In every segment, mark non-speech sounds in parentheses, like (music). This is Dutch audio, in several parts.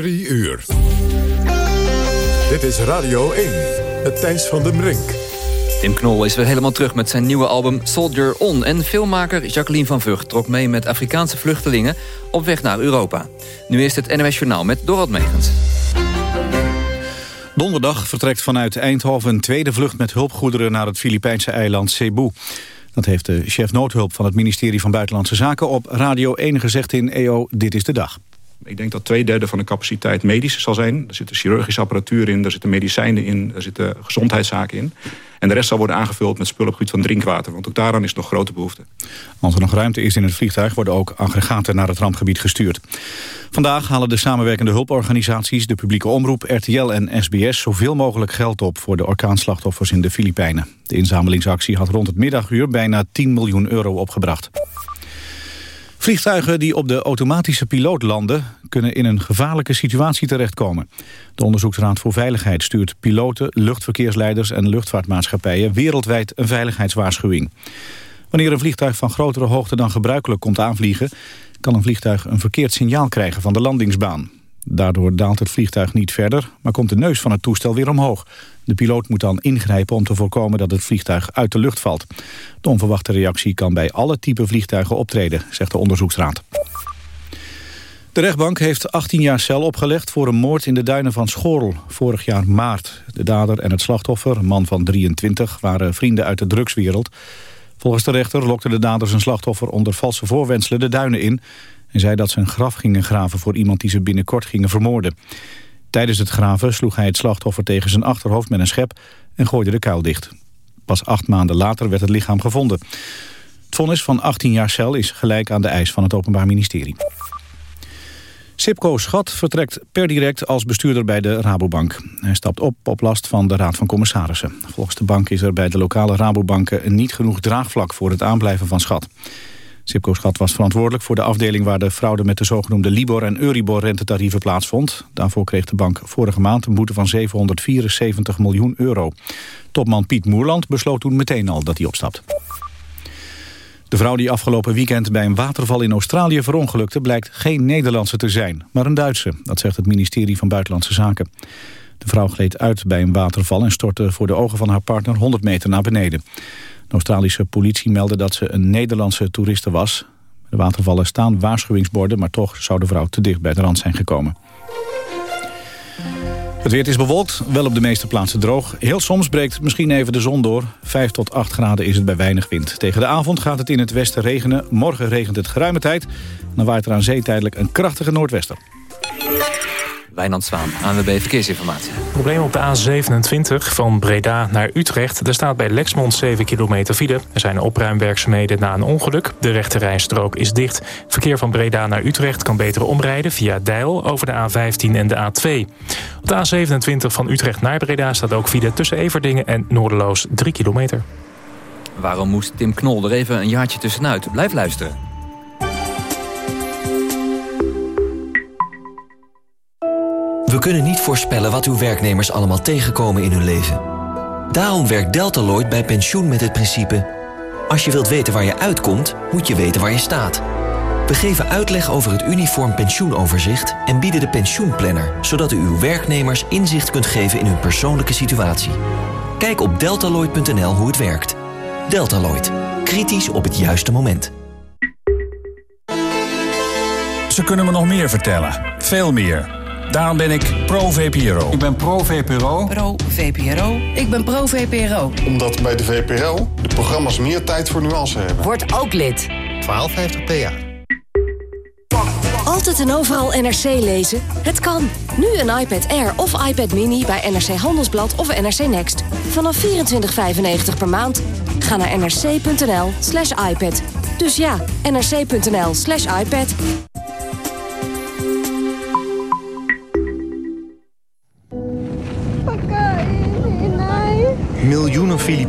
Drie uur. Dit is Radio 1, het Thijs van den Brink. Tim Knol is weer helemaal terug met zijn nieuwe album Soldier On. En filmmaker Jacqueline van Vught trok mee met Afrikaanse vluchtelingen... op weg naar Europa. Nu is het NOS Journaal met Dorot Megens. Donderdag vertrekt vanuit Eindhoven een tweede vlucht met hulpgoederen... naar het Filipijnse eiland Cebu. Dat heeft de chef noodhulp van het ministerie van Buitenlandse Zaken... op Radio 1 gezegd in EO Dit is de Dag. Ik denk dat twee derde van de capaciteit medisch zal zijn. Er zitten chirurgische apparatuur in, er zitten medicijnen in... er zitten gezondheidszaken in. En de rest zal worden aangevuld met spullen op het gebied van drinkwater. Want ook daaraan is nog grote behoefte. Als er nog ruimte is in het vliegtuig... worden ook aggregaten naar het rampgebied gestuurd. Vandaag halen de samenwerkende hulporganisaties... de publieke omroep, RTL en SBS... zoveel mogelijk geld op voor de orkaanslachtoffers in de Filipijnen. De inzamelingsactie had rond het middaguur bijna 10 miljoen euro opgebracht. Vliegtuigen die op de automatische piloot landen... kunnen in een gevaarlijke situatie terechtkomen. De Onderzoeksraad voor Veiligheid stuurt piloten, luchtverkeersleiders... en luchtvaartmaatschappijen wereldwijd een veiligheidswaarschuwing. Wanneer een vliegtuig van grotere hoogte dan gebruikelijk komt aanvliegen... kan een vliegtuig een verkeerd signaal krijgen van de landingsbaan. Daardoor daalt het vliegtuig niet verder, maar komt de neus van het toestel weer omhoog. De piloot moet dan ingrijpen om te voorkomen dat het vliegtuig uit de lucht valt. De onverwachte reactie kan bij alle type vliegtuigen optreden, zegt de onderzoeksraad. De rechtbank heeft 18 jaar cel opgelegd voor een moord in de duinen van Schorl, vorig jaar maart. De dader en het slachtoffer, een man van 23, waren vrienden uit de drugswereld. Volgens de rechter lokten de daders een slachtoffer onder valse voorwenselen de duinen in... en zei dat ze een graf gingen graven voor iemand die ze binnenkort gingen vermoorden. Tijdens het graven sloeg hij het slachtoffer tegen zijn achterhoofd met een schep en gooide de kuil dicht. Pas acht maanden later werd het lichaam gevonden. Het vonnis van 18 jaar cel is gelijk aan de eis van het Openbaar Ministerie. Sipko Schat vertrekt per direct als bestuurder bij de Rabobank. Hij stapt op op last van de Raad van Commissarissen. Volgens de bank is er bij de lokale Rabobanken niet genoeg draagvlak voor het aanblijven van Schat. Sipco Schat was verantwoordelijk voor de afdeling waar de fraude met de zogenoemde Libor en Euribor rentetarieven plaatsvond. Daarvoor kreeg de bank vorige maand een boete van 774 miljoen euro. Topman Piet Moerland besloot toen meteen al dat hij opstapt. De vrouw die afgelopen weekend bij een waterval in Australië verongelukte... blijkt geen Nederlandse te zijn, maar een Duitse. Dat zegt het ministerie van Buitenlandse Zaken. De vrouw gleed uit bij een waterval en stortte voor de ogen van haar partner 100 meter naar beneden. De Australische politie meldde dat ze een Nederlandse toeriste was. De watervallen staan waarschuwingsborden, maar toch zou de vrouw te dicht bij de rand zijn gekomen. Het weer is bewolkt, wel op de meeste plaatsen droog. Heel soms breekt misschien even de zon door. 5 tot 8 graden is het bij weinig wind. Tegen de avond gaat het in het westen regenen. Morgen regent het geruime tijd. Dan waait er aan zee tijdelijk een krachtige noordwester. Wijnand Zwaan, ANWB Verkeersinformatie. Probleem op de A27 van Breda naar Utrecht. Er staat bij Lexmond 7 kilometer file. Er zijn opruimwerkzaamheden na een ongeluk. De rechte rijstrook is dicht. Verkeer van Breda naar Utrecht kan beter omrijden via Deil over de A15 en de A2. Op de A27 van Utrecht naar Breda staat ook file tussen Everdingen en Noorderloos 3 kilometer. Waarom moest Tim Knol er even een jaartje tussenuit? Blijf luisteren. We kunnen niet voorspellen wat uw werknemers allemaal tegenkomen in hun leven. Daarom werkt Deltaloid bij pensioen met het principe... als je wilt weten waar je uitkomt, moet je weten waar je staat. We geven uitleg over het uniform pensioenoverzicht... en bieden de pensioenplanner... zodat u uw werknemers inzicht kunt geven in hun persoonlijke situatie. Kijk op deltaloid.nl hoe het werkt. Deltaloid. Kritisch op het juiste moment. Ze kunnen me nog meer vertellen. Veel meer. Daarom ben ik pro-VPRO. Ik ben pro-VPRO. Pro-VPRO. Ik ben pro-VPRO. Omdat bij de VPRO de programma's meer tijd voor nuance hebben. Word ook lid. 1250 PA. Altijd en overal NRC lezen? Het kan. Nu een iPad Air of iPad Mini bij NRC Handelsblad of NRC Next. Vanaf 24,95 per maand. Ga naar nrc.nl slash iPad. Dus ja, nrc.nl slash iPad.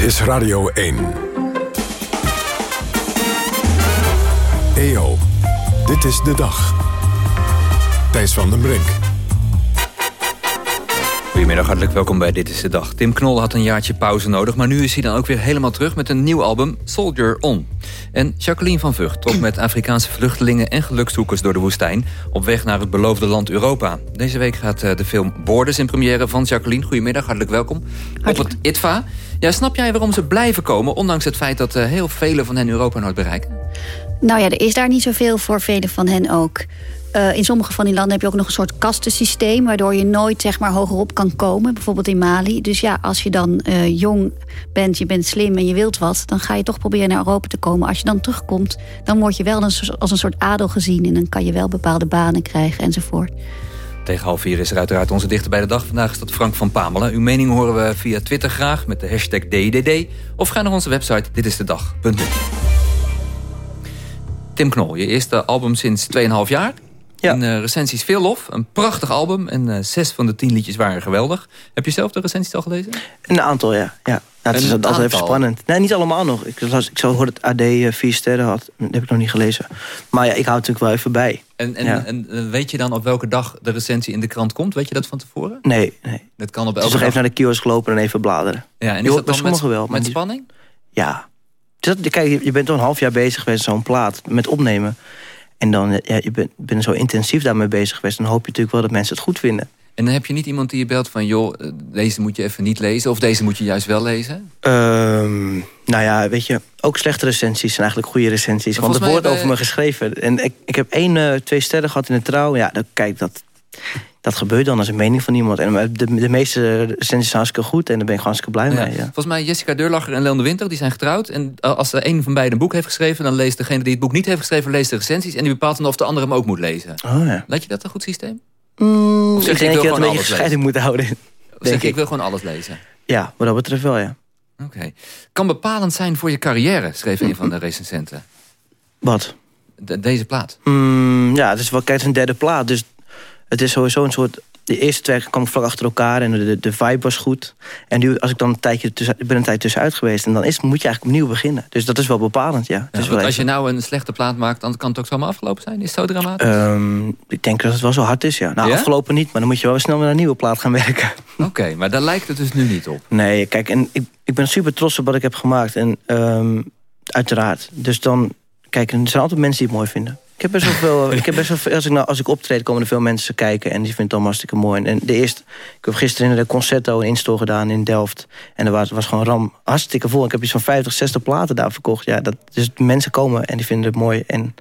Dit is Radio 1. EO, dit is de dag. Thijs van den Brink. Goedemiddag, hartelijk welkom bij Dit is de Dag. Tim Knol had een jaartje pauze nodig... maar nu is hij dan ook weer helemaal terug met een nieuw album, Soldier On. En Jacqueline van Vught trok met Afrikaanse vluchtelingen... en gelukzoekers door de woestijn op weg naar het beloofde land Europa. Deze week gaat eh, de film Borders in première van Jacqueline. Goedemiddag, hartelijk welkom. Op het ITVA. Ja, snap jij waarom ze blijven komen... ondanks het feit dat uh, heel velen van hen Europa nooit bereiken? Nou ja, er is daar niet zoveel voor velen van hen ook. Uh, in sommige van die landen heb je ook nog een soort kastensysteem... waardoor je nooit zeg maar, hogerop kan komen, bijvoorbeeld in Mali. Dus ja, als je dan uh, jong bent, je bent slim en je wilt wat... dan ga je toch proberen naar Europa te komen. Als je dan terugkomt, dan word je wel als een soort adel gezien... en dan kan je wel bepaalde banen krijgen enzovoort. Tegen half vier is er uiteraard onze dichter bij de dag. Vandaag is dat Frank van Pamelen. Uw mening horen we via Twitter graag met de hashtag DDD. Of ga naar onze website ditistedag.nu. Tim Knol, je eerste album sinds 2,5 jaar. Ja. In uh, recensies veel lof. Een prachtig album. En uh, zes van de tien liedjes waren geweldig. Heb je zelf de recensies al gelezen? Een aantal, ja. ja. Ja het is altijd even spannend. Nee, niet allemaal nog. Ik, las, ik zou horen dat AD uh, vier sterren had. Dat heb ik nog niet gelezen. Maar ja, ik hou het natuurlijk wel even bij. En, en, ja. en weet je dan op welke dag de recensie in de krant komt? Weet je dat van tevoren? Nee, nee. Dat kan op elke dus dag... even naar de kiosk lopen en even bladeren. Ja, en is dat dan met, wel, met spanning? Ja. Dat, kijk, je bent toch een half jaar bezig geweest zo'n plaat met opnemen. En dan, ja, je bent, bent zo intensief daarmee bezig geweest... dan hoop je natuurlijk wel dat mensen het goed vinden. En dan heb je niet iemand die je belt van... joh, deze moet je even niet lezen... of deze moet je juist wel lezen? Um, nou ja, weet je, ook slechte recensies zijn eigenlijk goede recensies. Maar want er wordt bij... over me geschreven. En ik, ik heb één, uh, twee sterren gehad in de trouw. Ja, dan, kijk, dat, dat gebeurt dan als een mening van iemand. En de, de meeste recensies zijn hartstikke goed... en daar ben ik gewoon hartstikke blij ja. mee. Ja. Volgens mij Jessica Deurlacher en Leon de Winter, die zijn getrouwd. En als er een van beiden een boek heeft geschreven... dan leest degene die het boek niet heeft geschreven, leest de recensies... en die bepaalt dan of de andere hem ook moet lezen. Oh, ja. Lijkt je dat een goed systeem? Mm, of zeg ik denk ik dat je gewoon een beetje scheiding moet houden. Of zeg je, ik wil gewoon alles lezen? Ja, wat dat betreft wel, ja. Oké. Okay. Kan bepalend zijn voor je carrière, schreef een van de recensenten. Wat? De, deze plaat. Mm, ja, het is wel, kijk, het is een derde plaat. Dus het is sowieso een soort... De eerste twee kwam vlak achter elkaar en de, de vibe was goed. En nu, als ik dan een tijdje tussen, ben een tijd tussenuit geweest... en dan is, moet je eigenlijk opnieuw beginnen. Dus dat is wel bepalend, ja. wel als je nou een slechte plaat maakt... dan kan het ook zomaar afgelopen zijn? Is het zo dramatisch? Um, ik denk dat het wel zo hard is, ja. Nou, ja? afgelopen niet, maar dan moet je wel snel naar een nieuwe plaat gaan werken. Oké, okay, maar daar lijkt het dus nu niet op. Nee, kijk, en ik, ik ben super trots op wat ik heb gemaakt. En um, uiteraard. Dus dan, kijk, er zijn altijd mensen die het mooi vinden. Ik heb best wel veel. ik heb best wel veel als, ik nou, als ik optreed, komen er veel mensen kijken. En die vinden het allemaal hartstikke mooi. En de eerste, ik heb gisteren in de Concerto een install gedaan in Delft. En er was, was gewoon ram hartstikke vol. Ik heb iets van 50, 60 platen daar verkocht. Ja, dat, dus mensen komen en die vinden het mooi. En,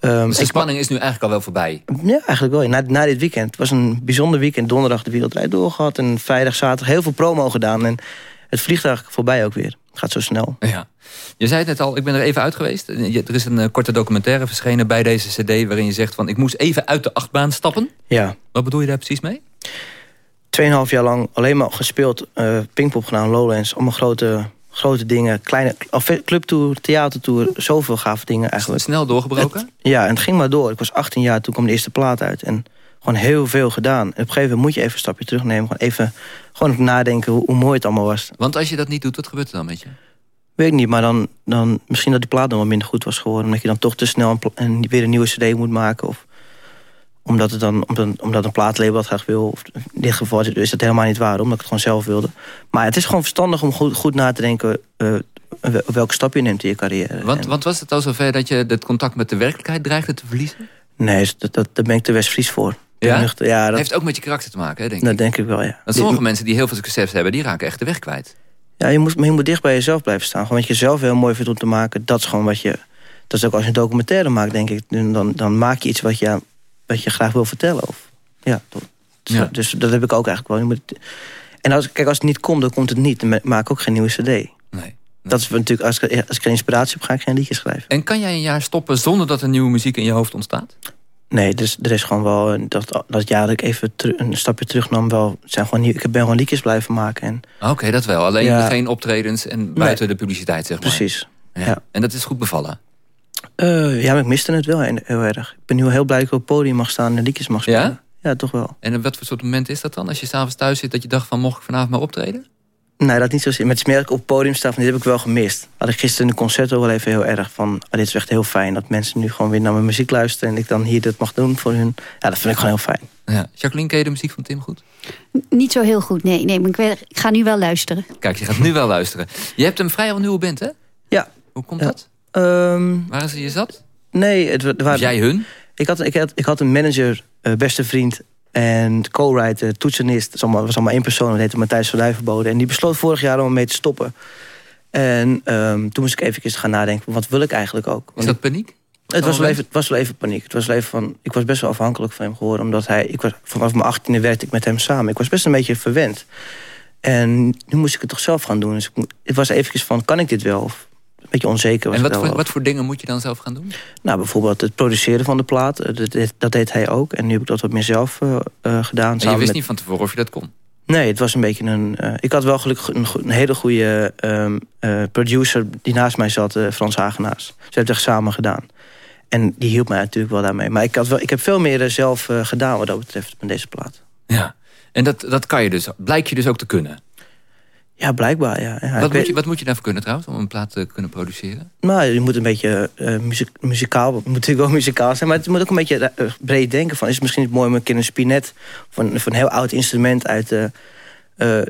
um, dus de spanning is nu eigenlijk al wel voorbij? Ja, eigenlijk wel. Na, na dit weekend. Het was een bijzonder weekend. Donderdag de wereldrijd doorgehad. En vrijdag, zaterdag heel veel promo gedaan. En het vliegt eigenlijk voorbij ook weer. Het gaat zo snel. Ja. Je zei het net al, ik ben er even uit geweest. Er is een uh, korte documentaire verschenen bij deze cd... waarin je zegt van, ik moest even uit de achtbaan stappen. Ja. Wat bedoel je daar precies mee? Tweeënhalf jaar lang alleen maar gespeeld. Uh, Pinkpop gedaan, Lowlands. Allemaal grote, grote dingen. Kleine clubtour, theatertour. Zoveel gave dingen eigenlijk. Snel doorgebroken? Het, ja, en het ging maar door. Ik was 18 jaar, toen kwam de eerste plaat uit. En gewoon heel veel gedaan. En op een gegeven moment moet je even een stapje terugnemen. Gewoon even gewoon nadenken hoe, hoe mooi het allemaal was. Want als je dat niet doet, wat gebeurt er dan met je? Weet ik niet, maar dan, dan misschien dat die plaat dan wat minder goed was geworden. Omdat je dan toch te snel een, een, weer een nieuwe cd moet maken. Of omdat, het dan, omdat, omdat een plaatlabel dat graag wil. Of in dit geval is dat helemaal niet waar, omdat ik het gewoon zelf wilde. Maar het is gewoon verstandig om goed, goed na te denken... Uh, welke stap je neemt in je carrière. Want, want was het al zover dat je het contact met de werkelijkheid dreigde te verliezen? Nee, dat, dat, daar ben ik te West-Fries voor. Ja? Dat heeft ook met je karakter te maken, hè, denk dat ik. denk ik wel, ja. Want sommige die, mensen die heel veel succes hebben... die raken echt de weg kwijt. Ja, je moet, maar je moet dicht bij jezelf blijven staan. Gewoon wat je zelf heel mooi vindt om te maken. Dat is gewoon wat je... Dat is ook als je een documentaire maakt, denk ik. Dan, dan maak je iets wat je, wat je graag wil vertellen. Of, ja, dat, ja, dus dat heb ik ook eigenlijk wel. Je moet, en als, kijk, als het niet komt, dan komt het niet. Dan maak ik ook geen nieuwe cd. Nee. nee. Dat is natuurlijk, als ik, als ik geen inspiratie heb, ga ik geen liedjes schrijven. En kan jij een jaar stoppen zonder dat er nieuwe muziek in je hoofd ontstaat? Nee, dus er is gewoon wel dat, dat jaar dat ik even een stapje terug nam. Wel, zijn gewoon, ik ben gewoon liedjes blijven maken. En... Oké, okay, dat wel. Alleen ja. geen optredens en buiten nee. de publiciteit, zeg maar. Precies. Ja. ja. En dat is goed bevallen? Uh, ja, maar ik miste het wel heel erg. Ik ben nu heel blij dat ik op het podium mag staan en liedjes mag spelen. Ja? Ja, toch wel. En op wat voor soort moment is dat dan? Als je s'avonds thuis zit dat je dacht van, mocht ik vanavond maar optreden? Nee, dat niet zozeer. Met het ik op het podium sta, van dit heb ik wel gemist. Had ik gisteren in de concert ook wel even heel erg van... Oh, dit is echt heel fijn dat mensen nu gewoon weer naar mijn muziek luisteren... en ik dan hier dit mag doen voor hun. Ja, dat vind ik gewoon heel fijn. Ja. Jacqueline, ken je de muziek van Tim goed? Niet zo heel goed, nee. nee maar ik, weet, ik ga nu wel luisteren. Kijk, je gaat nu wel luisteren. Je hebt een vrijwel nieuwe band, hè? Ja. Hoe komt dat? Um, Waar is je zat? Nee, het waren... jij hun? Ik had, ik had, ik had een manager, uh, beste vriend en co-writer, toetsenist. Dat was allemaal, was allemaal één persoon, dat heette Matthijs van Duivenbode. En die besloot vorig jaar om mee te stoppen. En um, toen moest ik even gaan nadenken, wat wil ik eigenlijk ook? Is dat paniek? Het was, wel even, het was wel even paniek. Het was wel even van, ik was best wel afhankelijk van hem geworden. Omdat hij, ik was, vanaf mijn achttiende werkte ik met hem samen. Ik was best een beetje verwend. En nu moest ik het toch zelf gaan doen. Dus ik, het was eventjes van, kan ik dit wel? Of, beetje onzeker was En wat voor, wat voor dingen moet je dan zelf gaan doen? Nou, bijvoorbeeld het produceren van de plaat. eh, Dat, deed- dat deed hij ook. En nu heb ik dat wat meer zelf eh, eh, gedaan. En je wist met- niet van tevoren of je dat kon? Nee, het was een beetje een... ik had wel gelukkig een, hele goede ehm, eh, producer die naast mij zat, Frans Hagenaars. Ze hebben het echt samen gedaan. En die hielp mij natuurlijk wel daarmee. Maar ik, had wel, ik heb veel meer zelf gedaan wat dat betreft met deze plaat. Ja. En dat, dat kan je dus, blijk je dus ook te kunnen? Ja, blijkbaar, ja. wat, moet je, wat moet je daarvoor kunnen trouwens, om een plaat te kunnen produceren? Nou, je moet een beetje eh, muzikaal, moet natuurlijk wel (laughs) muzikaal zijn, maar het moet ook een beetje eh, breed denken. Van, is het misschien niet mooi om een keer een spinet van, van een heel oud instrument uit, eh, eh,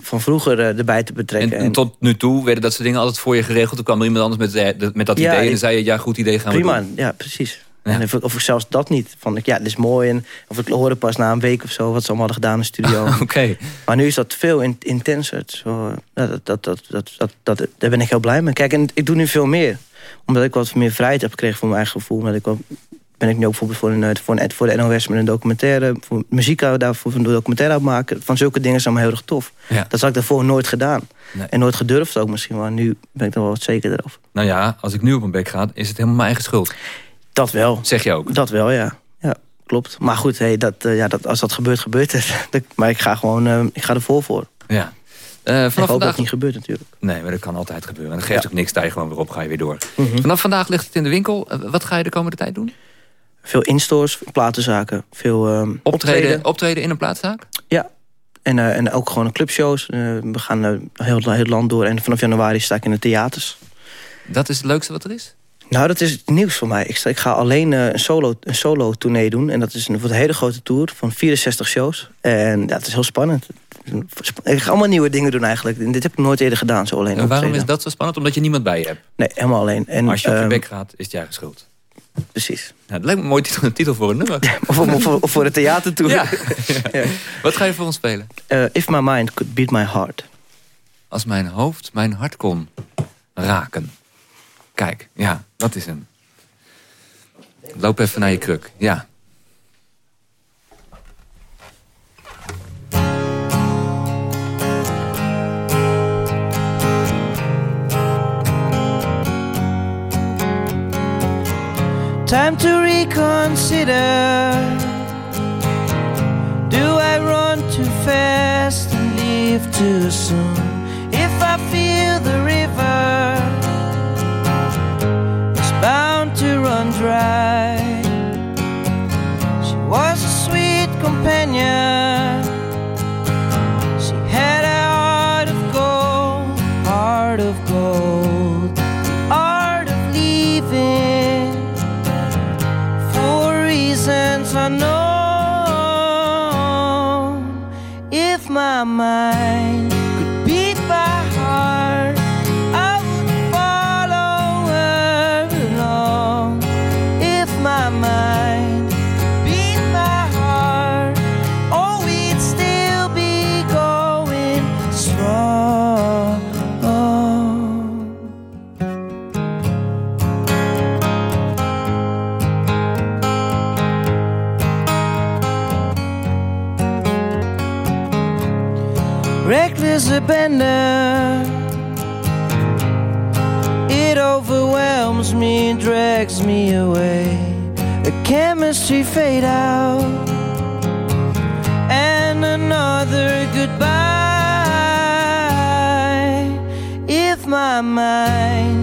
van vroeger erbij te betrekken. En, en tot nu toe werden dat soort dingen altijd voor je geregeld. Toen kwam er iemand anders met, met dat Ja, idee en dan zei je, ja goed idee gaan we Prima, doen. ja, precies. En of, of zelfs dat niet. Van, ik, ja, dit is mooi. En, of ik hoorde pas na een week of zo wat ze allemaal hadden gedaan in de studio. (laughs) Oké. Maar nu is dat veel in- intenser. Zo, dat, dat, dat, dat, dat, dat, daar ben ik heel blij mee. Kijk, en ik doe nu veel meer. Omdat ik wat meer vrijheid heb gekregen voor mijn eigen gevoel. Omdat ik ben ik nu ook bijvoorbeeld voor, een, eh, voor, een, voor de NOS met een documentaire... voor muziek daarvoor een documentaire aan maken. Van zulke dingen zijn me heel erg tof. Ja. Dat had ik daarvoor nooit gedaan. Nee. En nooit gedurfd ook misschien. Maar nu ben ik er wel wat zekerder over. Nou ja, als ik nu op een bek ga, is het helemaal mijn eigen schuld. Dat wel. Zeg je ook? Dat wel, ja. Ja, klopt. Maar goed, hey, dat, eh, ja, dat, als dat gebeurt, gebeurt het. (laughs) Dat- maar ik ga gewoon, eh, ik ga er vol voor. Ja. Eh, ik hoop vanaf dat vandaag... het niet gebeurt natuurlijk. Nee, maar dat kan altijd gebeuren. En dat geeft Ja. ook niks, sta je gewoon weer op, ga je weer door. Mhm. Vanaf vandaag ligt het in de winkel. Wat ga je de komende tijd doen? Veel instores, platenzaken, veel Optreden, optreden. in een plaatszaak? Ja. En, en ook gewoon clubshows. We gaan heel, heel het land door. En vanaf januari sta ik in de theaters. Dat is het leukste wat er is? Nou, dat is het nieuws voor mij. Ik, ik ga alleen eh, een solo, een solo tournee doen. En dat is een, een hele grote tour van 64 shows. En ja, het is heel spannend. Ik ga allemaal nieuwe dingen doen eigenlijk. En dit heb ik nooit eerder gedaan, zo alleen En waarom is dat zo spannend? Omdat je niemand bij je hebt. Nee, helemaal alleen. En, Maar als je op je ehm, bek gaat, is het je eigen schuld. Precies. Ja, dat lijkt me een mooi titel, een titel voor een nummer. (laughs) Of, of, of, of voor de theatertour. (laughs) Ja. Wat ga je voor ons spelen? Eh, if my mind could beat my heart. Als mijn hoofd mijn hart kon raken. Kijk, ja, dat is hem. Loop even naar je kruk. Ja. Time to reconsider. Do I run too fast and leave too soon? If I feel the river, abandon. It overwhelms me, drags me away. A chemistry fade out, and another goodbye. If my mind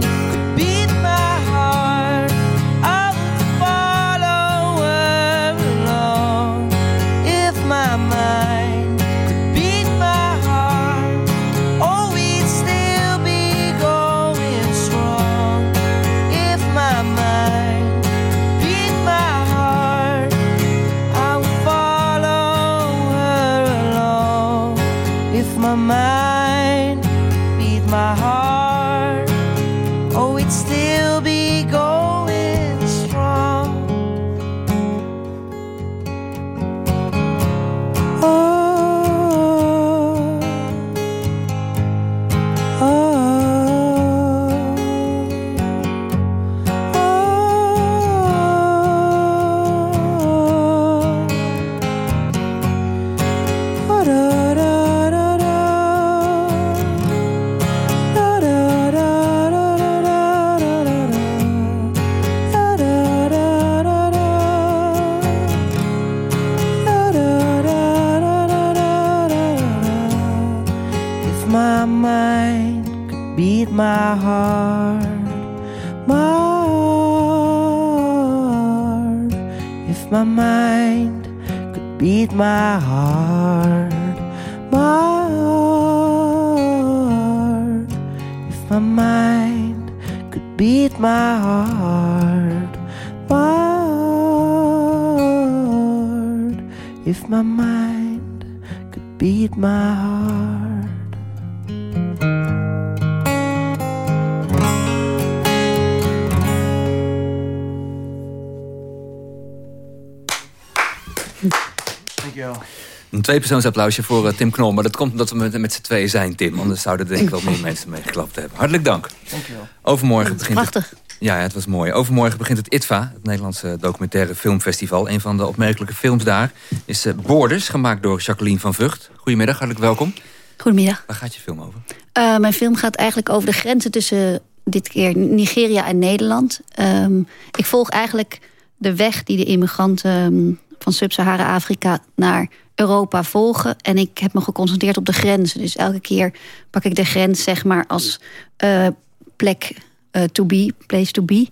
Een tweepersoonsapplausje voor eh, Tim Knol. Maar dat komt omdat we met, met z'n tweeën zijn, Tim. Anders zouden er denk ik wel meer mensen mee geklapt hebben. Hartelijk dank. Dankjewel. Overmorgen begint Prachtig. het... Ja, het was mooi. Overmorgen begint het ITVA, het Nederlandse documentaire filmfestival. Een van de opmerkelijke films daar is uh, Borders, gemaakt door Jacqueline van Vught. Goedemiddag, hartelijk welkom. Goedemiddag. Waar gaat je film over? Uh, mijn film gaat eigenlijk over de grenzen tussen dit keer Nigeria en Nederland. Um, ik volg eigenlijk de weg die de immigranten um, van Sub-Sahara-Afrika naar Europa volgen. En ik heb me geconcentreerd op de grenzen. Dus elke keer pak ik de grens zeg maar als uh, plek uh, to be, place to be.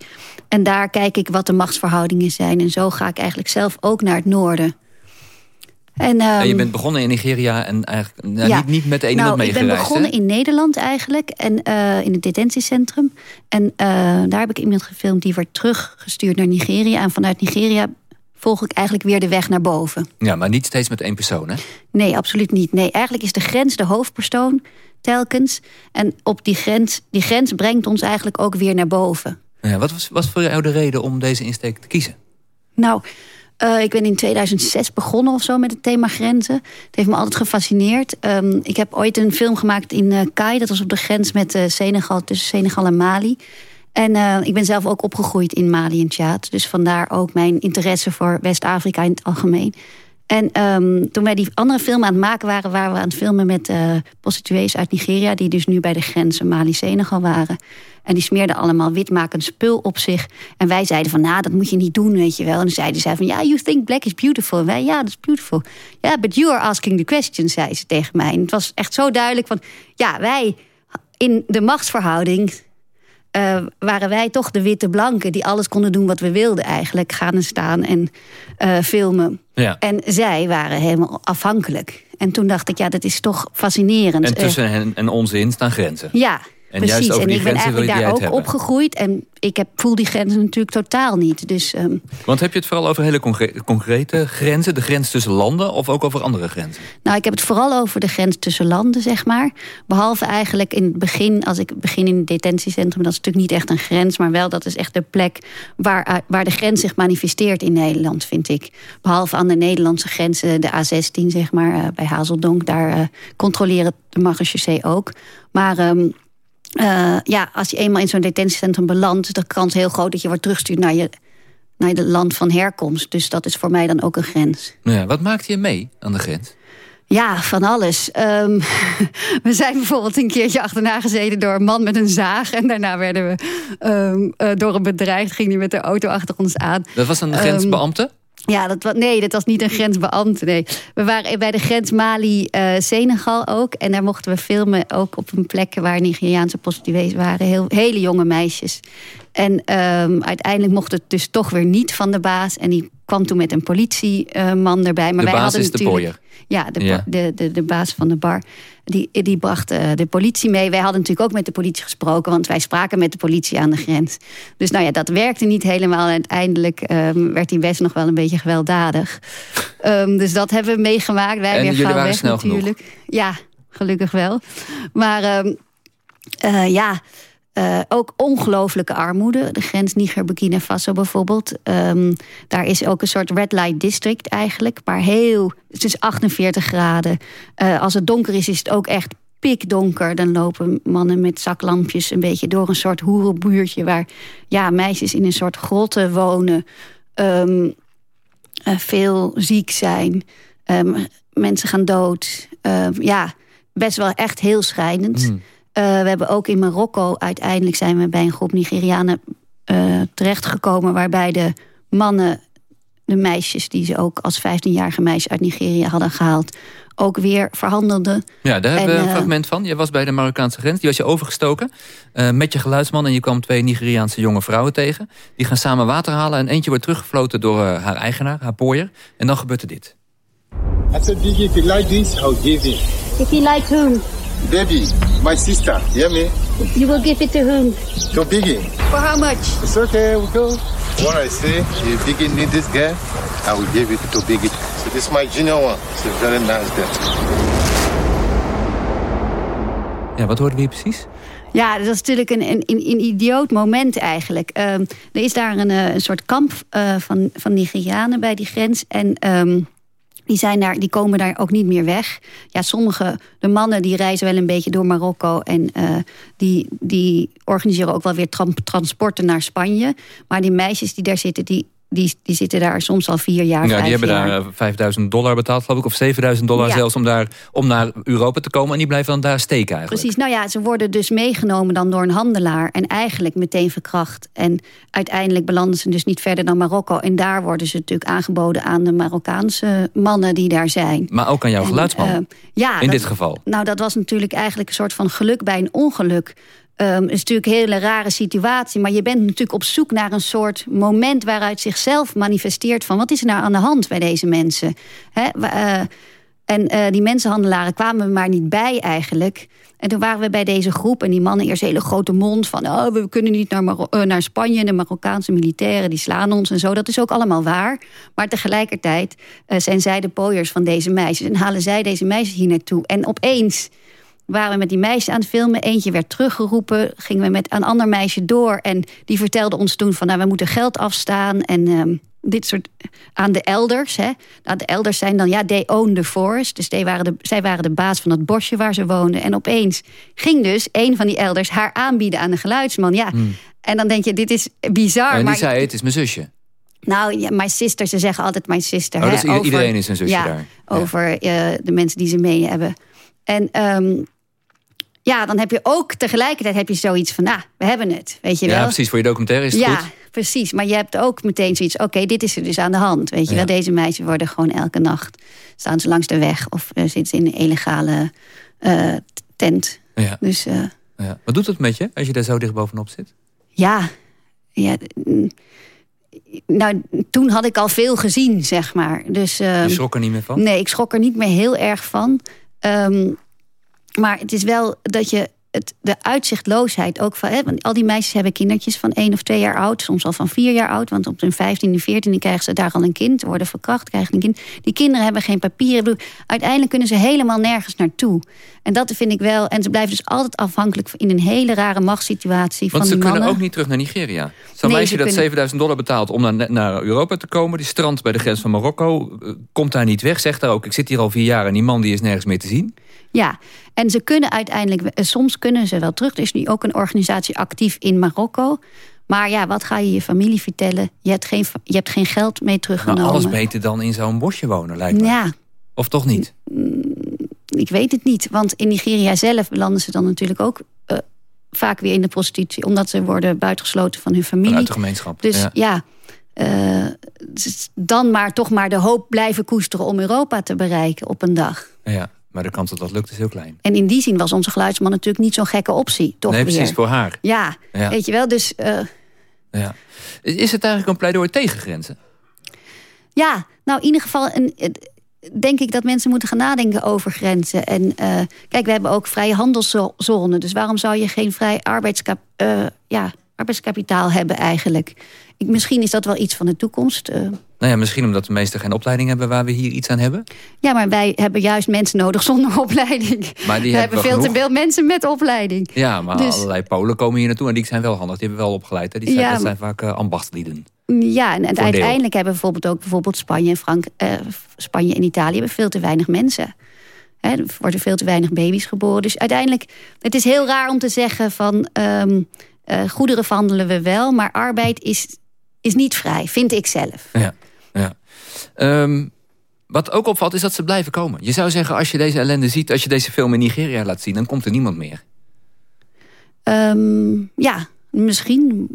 En daar kijk ik wat de machtsverhoudingen zijn. En zo ga ik eigenlijk zelf ook naar het noorden. En, um, en je bent begonnen in Nigeria en eigenlijk nou, ja. niet, niet met ene nou, meegereisd. Ik ben begonnen hè? in Nederland eigenlijk. En uh, in het detentiecentrum. En daar heb ik iemand gefilmd die werd teruggestuurd naar Nigeria. En vanuit Nigeria volg ik eigenlijk weer de weg naar boven. Ja, maar niet steeds met één persoon, hè? Nee, absoluut niet. Nee, eigenlijk is de grens de hoofdpersoon telkens. En op die grens, die grens brengt ons eigenlijk ook weer naar boven. Ja, wat was, was voor jou de reden om deze insteek te kiezen? Nou, uh, ik ben in 2006 begonnen of zo met het thema grenzen. Het heeft me altijd gefascineerd. Um, ik heb ooit een film gemaakt in uh, Kai. Dat was op de grens met uh, Senegal, tussen Senegal en Mali. En uh, ik ben zelf ook opgegroeid in Mali en Tjaad. Dus vandaar ook mijn interesse voor West-Afrika in het algemeen. En um, toen wij die andere film aan het maken waren... waren we aan het filmen met uh, prostituees uit Nigeria... die dus nu bij de grenzen Mali-Senegal waren. En die smeerden allemaal witmakend spul op zich. En wij zeiden van, nou, dat moet je niet doen, weet je wel. En dan zeiden zij van, ja, you think black is beautiful. En wij, ja, dat is beautiful. Ja, but you are asking the question, zei ze tegen mij. En het was echt zo duidelijk van, ja, wij in de machtsverhouding... Uh, waren wij toch de witte blanken die alles konden doen wat we wilden eigenlijk. Gaan en staan en uh, filmen. Ja. En zij waren helemaal afhankelijk. En toen dacht ik, ja, dat is toch fascinerend. En tussen hen en onze in staan grenzen. Ja, en precies. Juist over en die ik ben eigenlijk daar ook hebben. opgegroeid. En ik heb, voel die grenzen natuurlijk totaal niet. Dus, um... Want heb je het vooral over hele concre concrete grenzen? De grens tussen landen of ook over andere grenzen? Nou, ik heb het vooral over de grens tussen landen, zeg maar. Behalve eigenlijk in het begin, als ik begin in het detentiecentrum... dat is natuurlijk niet echt een grens, maar wel dat is echt de plek... waar, waar de grens zich manifesteert in Nederland, vind ik. Behalve aan de Nederlandse grenzen, de A16, zeg maar, uh, bij Hazeldonk. Daar uh, controleren de marechaussee ook. Maar... Um, Uh, ja, als je eenmaal in zo'n detentiecentrum belandt... is de kans heel groot dat je wordt teruggestuurd naar je, naar je land van herkomst. Dus dat is voor mij dan ook een grens. Ja, wat maakte je mee aan de grens? Ja, van alles. Um, (laughs) we zijn bijvoorbeeld een keertje achterna gezeten door een man met een zaag. En daarna werden we um, uh, door een bedreigd. Ging hij met de auto achter ons aan. Dat was een grensbeambte? Um, ja, dat was, nee, dat was niet een grensbeambte. Nee. We waren bij de grens Mali-Senegal uh, ook. En daar mochten we filmen ook op een plek waar Nigeriaanse prostituees waren. Heel, hele jonge meisjes. En um, uiteindelijk mocht het dus toch weer niet van de baas. En die kwam toen met een politieman erbij. Maar de wij baas hadden is natuurlijk, de boyer. Ja, de, ja. De, de, de baas van de bar. Die, die bracht uh, de politie mee. Wij hadden natuurlijk ook met de politie gesproken. Want wij spraken met de politie aan de grens. Dus nou ja, dat werkte niet helemaal. En uiteindelijk um, werd hij best nog wel een beetje gewelddadig. Um, dus dat hebben we meegemaakt. Wij en weer jullie waren weg snel natuurlijk. Genoeg. Ja, gelukkig wel. Maar uh, ja... Uh, ook ongelooflijke armoede. De grens Niger-Burkina Faso bijvoorbeeld. Um, daar is ook een soort red light district eigenlijk. Maar heel, het is 48 graden. Uh, als het donker is, is het ook echt pikdonker. Dan lopen mannen met zaklampjes een beetje door een soort hoerenbuurtje... waar ja, meisjes in een soort grotten wonen. Um, uh, veel ziek zijn. Um, mensen gaan dood. ja, best wel echt heel schrijnend. Mm. Uh, we hebben ook in Marokko, uiteindelijk zijn we bij een groep Nigerianen uh, terechtgekomen... waarbij de mannen de meisjes die ze ook als 15-jarige meisje uit Nigeria hadden gehaald ook weer verhandelden. Ja, daar hebben we een uh, fragment van. Je was bij de Marokkaanse grens, die was je overgestoken uh, met je geluidsman... en je kwam twee Nigeriaanse jonge vrouwen tegen. Die gaan samen water halen en eentje wordt teruggefloten door uh, haar eigenaar, haar pooier. En dan gebeurt er dit. I said, Biggie, if you like this, I'll give it. If you like whom? Baby, my sister, you hear me? You will give it to whom? To Biggie. For how much? It's okay, we go. What I say, if Biggie need this girl, I will give it to Biggie. So this is my junior one. It's a very nice girl. Ja, wat hoorden we hier precies? Ja, dat is natuurlijk een, een, een idioot moment eigenlijk. Um, er is daar een, een soort kamp uh, van, van Nigerianen bij die grens. En um, die, zijn daar, die komen daar ook niet meer weg. Ja, sommige, de mannen die reizen wel een beetje door Marokko... en uh, die, die organiseren ook wel weer tra transporten naar Spanje. Maar die meisjes die daar zitten, die, die, die zitten daar soms al vier jaar, Ja, die hebben jaar. daar 5000 dollar betaald, geloof ik. Of 7000 dollar Ja. zelfs om, daar, om naar Europa te komen. En die blijven dan daar steken eigenlijk. Precies, nou ja, ze worden dus meegenomen dan door een handelaar... en eigenlijk meteen verkracht. En uiteindelijk belanden ze dus niet verder dan Marokko. En daar worden ze natuurlijk aangeboden aan de Marokkaanse mannen die daar zijn. Maar ook aan jouw geluidsman. eh, ja, in dat- dit geval. Nou, dat was natuurlijk eigenlijk een soort van geluk bij een ongeluk. Ehm, het is natuurlijk een hele rare situatie... maar je bent natuurlijk op zoek naar een soort moment... waaruit zichzelf manifesteert van... wat is er nou aan de hand bij deze mensen? Eh, en eh, die mensenhandelaren kwamen er maar niet bij eigenlijk. En toen waren we bij deze groep en die mannen eerst hele grote mond... van oh, we kunnen niet naar, eh, naar Spanje... de Marokkaanse militairen die slaan ons en zo. Dat is ook allemaal waar. Maar tegelijkertijd zijn zij de pooiers van deze meisjes... en halen zij deze meisjes hier naartoe. En opeens waren we met die meisjes aan het filmen. Eentje werd teruggeroepen. Gingen we met een ander meisje door. En die vertelde ons toen van... nou, we moeten geld afstaan. En ehm, dit soort... aan de elders. Hè. Nou, de elders zijn dan... ja, they own the forest. Dus waren de, zij waren de baas van het bosje waar ze woonden. En opeens ging dus een van die elders... haar aanbieden aan de geluidsman. Ja. En dan denk je, dit is bizar. en die maar zei, het is mijn zusje. nou, ja, my sister, ze zeggen altijd my sister. Oh, hè, dus ieder- iedereen is een zusje ja, daar. Over eh, de mensen die ze mee hebben. En ehm, ja, dan heb je ook tegelijkertijd heb je zoiets van... nou, we hebben het, weet je Ja, wel. precies. Voor je documentaire is het ja, goed. precies. Maar je hebt ook meteen zoiets... oké, dit is er dus aan de hand, weet je Ja. wel. Deze meisjes worden gewoon elke nacht... staan ze langs de weg of eh, zitten ze in een illegale eh, tent. Ja. Dus eh, Ja. Wat doet het met je als je daar zo dicht bovenop zit? ja, ja mm, nou, toen had ik al veel gezien, zeg maar. Dus, Je ehm, schrok er niet meer van? Nee, ik schrok er niet meer heel erg van. Ehm, maar het is wel dat je het, de uitzichtloosheid ook van... Hè, want al die meisjes hebben kindertjes van één of twee jaar oud. Soms al van vier jaar oud. Want op hun vijftiende, veertiende krijgen ze daar al een kind. Worden verkracht, krijgen een kind. Die kinderen hebben geen papieren. Bedoel, uiteindelijk kunnen ze helemaal nergens naartoe. En dat vind ik wel... En ze blijven dus altijd afhankelijk in een hele rare machtssituatie Want van ze die kunnen mannen. ook niet terug naar Nigeria. Zo'n Nee, meisje ze dat kunnen- 7000 dollar betaalt om naar, naar Europa te komen... die strandt bij de grens van Marokko, eh, komt daar niet weg. Zegt daar ook, ik zit hier al vier jaar en die man die is nergens meer te zien. Ja, en ze kunnen uiteindelijk, eh, soms kunnen ze wel terug. Er is nu ook een organisatie actief in Marokko. Maar ja, wat ga je je familie vertellen? Je hebt geen, je hebt geen geld mee Nou, teruggenomen. alles beter dan in zo'n bosje wonen, lijkt me. Ja, Of toch niet? ik weet het niet. Want in Nigeria zelf belanden ze dan natuurlijk ook eh, vaak weer in de prostitutie. Omdat ze worden buitengesloten van hun familie. Vanuit de gemeenschap. Dus ja. ja, eh, dus dan maar toch maar de hoop blijven koesteren om Europa te bereiken op een dag. ja, maar de kans dat dat lukt is heel klein. En in die zin was onze geluidsman natuurlijk niet zo'n gekke optie. Toch nee, weer. precies, voor haar. Ja, Ja. weet je wel. Dus eh, Ja. Is het eigenlijk een pleidooi tegen grenzen? ja, nou in ieder geval een, denk ik dat mensen moeten gaan nadenken over grenzen. En eh, kijk, we hebben ook vrije handelszone. Dus waarom zou je geen vrij arbeidskap, eh, ja, arbeidskapitaal hebben eigenlijk? Ik, misschien is dat wel iets van de toekomst. Nou ja, misschien omdat de meesten geen opleiding hebben waar we hier iets aan hebben. ja, maar wij hebben juist mensen nodig zonder (laughs) opleiding. Maar die we hebben we veel te veel mensen met opleiding. Ja, maar Dus- allerlei Polen komen hier naartoe en die zijn wel handig. Die hebben wel opgeleid. Hè? Die zijn, Ja, dat zijn vaak eh, ambachtslieden. Ja, en, deel. uiteindelijk hebben bijvoorbeeld ook bijvoorbeeld Spanje en Frank, eh, Spanje en Italië hebben veel te weinig mensen. Hè, er worden veel te weinig baby's geboren. Dus uiteindelijk, het is heel raar om te zeggen van ehm, eh, goederen verhandelen we wel, maar arbeid is, is niet vrij, vind ik zelf. Ja, Ehm, wat ook opvalt is dat ze blijven komen. Je zou zeggen, als je deze ellende ziet, als je deze film in Nigeria laat zien, dan komt er niemand meer. Ehm, ja, Misschien.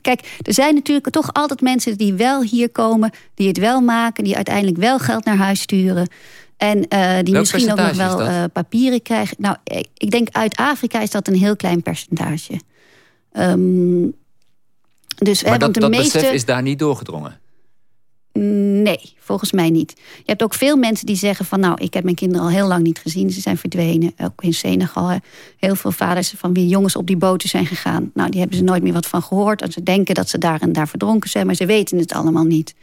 Kijk, er zijn natuurlijk toch altijd mensen die wel hier komen... die het wel maken, die uiteindelijk wel geld naar huis sturen... En eh, die Welk misschien ook nog wel eh, papieren krijgen. Nou, ik, ik denk uit Afrika is dat een heel klein percentage. Ehm, dus, hè, Maar want dat, de dat meeste... besef is daar niet doorgedrongen. Nee, volgens mij niet. Je hebt ook veel mensen die zeggen van... nou, ik heb mijn kinderen al heel lang niet gezien. Ze zijn verdwenen, ook in Senegal. hè. Heel veel vaders van wie jongens op die boten zijn gegaan. Nou, die hebben ze nooit meer wat van gehoord. En ze denken dat ze daar en daar verdronken zijn... maar ze weten het allemaal niet.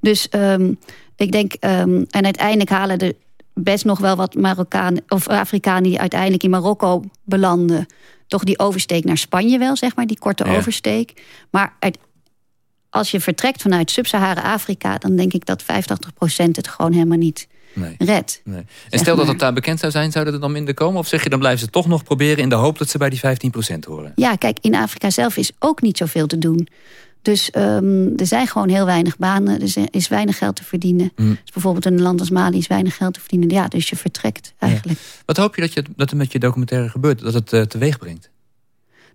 Dus ehm, ik denk... ehm, en uiteindelijk halen er best nog wel wat Marokkanen... of Afrikanen die uiteindelijk in Marokko belanden... toch die oversteek naar Spanje wel, zeg maar, die korte Ja. oversteek. Maar uit, als je vertrekt vanuit Sub-Sahara-Afrika... dan denk ik dat 85% het gewoon helemaal niet Nee. redt. Nee. En stel dat het daar bekend zou zijn, zouden er dan minder komen? Of zeg je dan blijven ze toch nog proberen in de hoop dat ze bij die 15% horen? Ja, kijk, in Afrika zelf is ook niet zoveel te doen. Dus ehm, er zijn gewoon heel weinig banen. Er is weinig geld te verdienen. Hm. Dus bijvoorbeeld in een land als Mali is weinig geld te verdienen. Ja, dus je vertrekt eigenlijk. Wat hoop je dat, je dat er met je documentaire gebeurt? Dat het eh, teweeg brengt?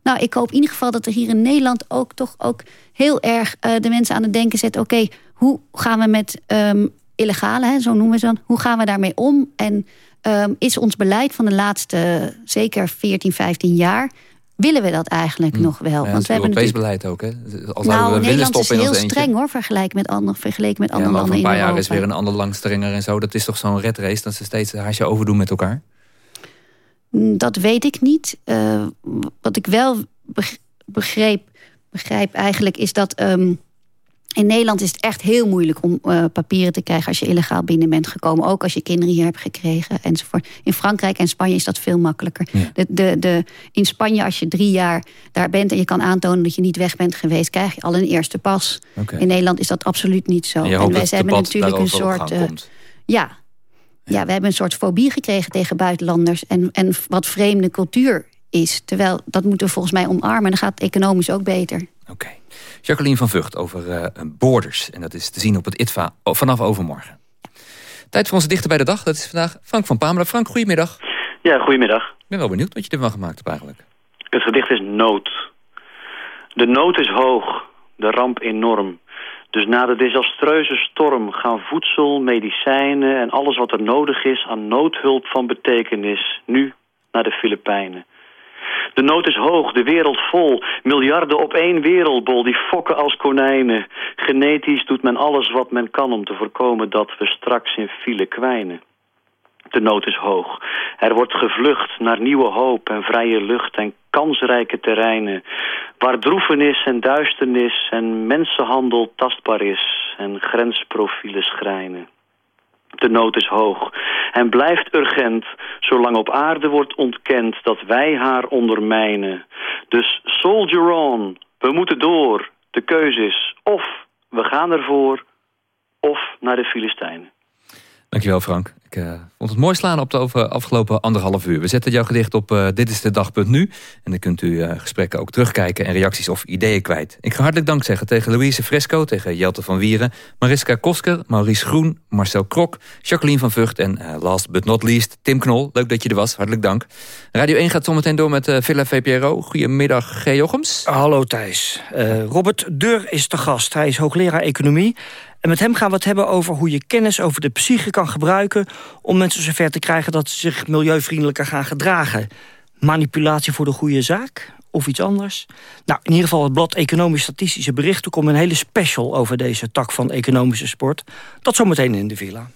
Nou, ik hoop in ieder geval dat er hier in Nederland ook toch ook heel erg eh, de mensen aan het denken zet. Oké, hoe gaan we met ehm illegale, hè, zo noemen ze dan, hoe gaan we daarmee om? En ehm, is ons beleid van de laatste zeker 14, 15 jaar, willen we dat eigenlijk nog wel? Ja, Want het we hebben Europees beleid ook, hè? Als Nou, we willen is heel streng hoor, vergeleken met andere, vergeleken met Ja, andere maar over landen een in paar jaar is weer een ander lang strenger en zo. Dat is toch zo'n red race, dat ze steeds haasje overdoen met elkaar? Mm, Dat weet ik niet. Eh, wat ik wel beg- begreep, begrijp eigenlijk is dat... ehm, in Nederland is het echt heel moeilijk om eh, papieren te krijgen... als je illegaal binnen bent gekomen. Ook als je kinderen hier hebt gekregen enzovoort. In Frankrijk en Spanje is dat veel makkelijker. De, de, de, in Spanje, als je drie jaar daar bent... en je kan aantonen dat je niet weg bent geweest... krijg je al een eerste pas. In Nederland is dat absoluut niet zo. En wij hebben natuurlijk een soort... eh, ja. Ja, we hebben een soort fobie gekregen tegen buitenlanders... en, en wat vreemde cultuur is. Terwijl dat moeten we volgens mij omarmen. En dan gaat het economisch ook beter. Jacqueline van Vught over eh, Borders. En dat is te zien op het ITVA o- vanaf overmorgen. Tijd voor onze dichter bij de dag. Dat is vandaag Frank van Pamela. Frank, goedemiddag. Ja, goedemiddag. Ik ben wel benieuwd wat je ervan gemaakt hebt eigenlijk. Het gedicht is nood. De nood is hoog, de ramp enorm. Dus na de desastreuze storm gaan voedsel, medicijnen en alles wat er nodig is aan noodhulp van betekenis nu naar de Filipijnen. De nood is hoog, de wereld vol. Miljarden op één wereldbol, die fokken als konijnen. Genetisch doet men alles wat men kan om te voorkomen dat we straks in file kwijnen. De nood is hoog. Er wordt gevlucht naar nieuwe hoop en vrije lucht en kansrijke terreinen. Waar droefenis en duisternis en mensenhandel tastbaar is en grensprofielen schrijnen. De nood is hoog en blijft urgent zolang op aarde wordt ontkend dat wij haar ondermijnen. Dus soldier on, we moeten door. De keuze is of we gaan ervoor of naar de Filistijnen. Dankjewel Frank. Ik eh, vond het mooi slaan op de over afgelopen anderhalf uur. We zetten jouw gedicht op uh, dit is de dag.nu. En dan kunt u uh, gesprekken ook terugkijken en reacties of ideeën kwijt. Ik ga hartelijk dank zeggen tegen Louise Fresco, tegen Jelte van Wieren... Mariska Kosker, Maurice Groen, Marcel Krok, Jacqueline van Vught... en last but not least Tim Knol. Leuk dat je er was, hartelijk dank. Radio 1 gaat zometeen door met Villa VPRO. Goedemiddag, G. Jochems. Hallo Thijs. Robert Deur is de gast. Hij is hoogleraar economie... En met hem gaan we het hebben over hoe je kennis over de psyche kan gebruiken... om mensen zover te krijgen dat ze zich milieuvriendelijker gaan gedragen. Manipulatie voor de goede zaak? Of iets anders? Nou, in ieder geval het blad Economisch-Statistische Berichten... komt een hele special over deze tak van economische sport. Dat zometeen in de villa.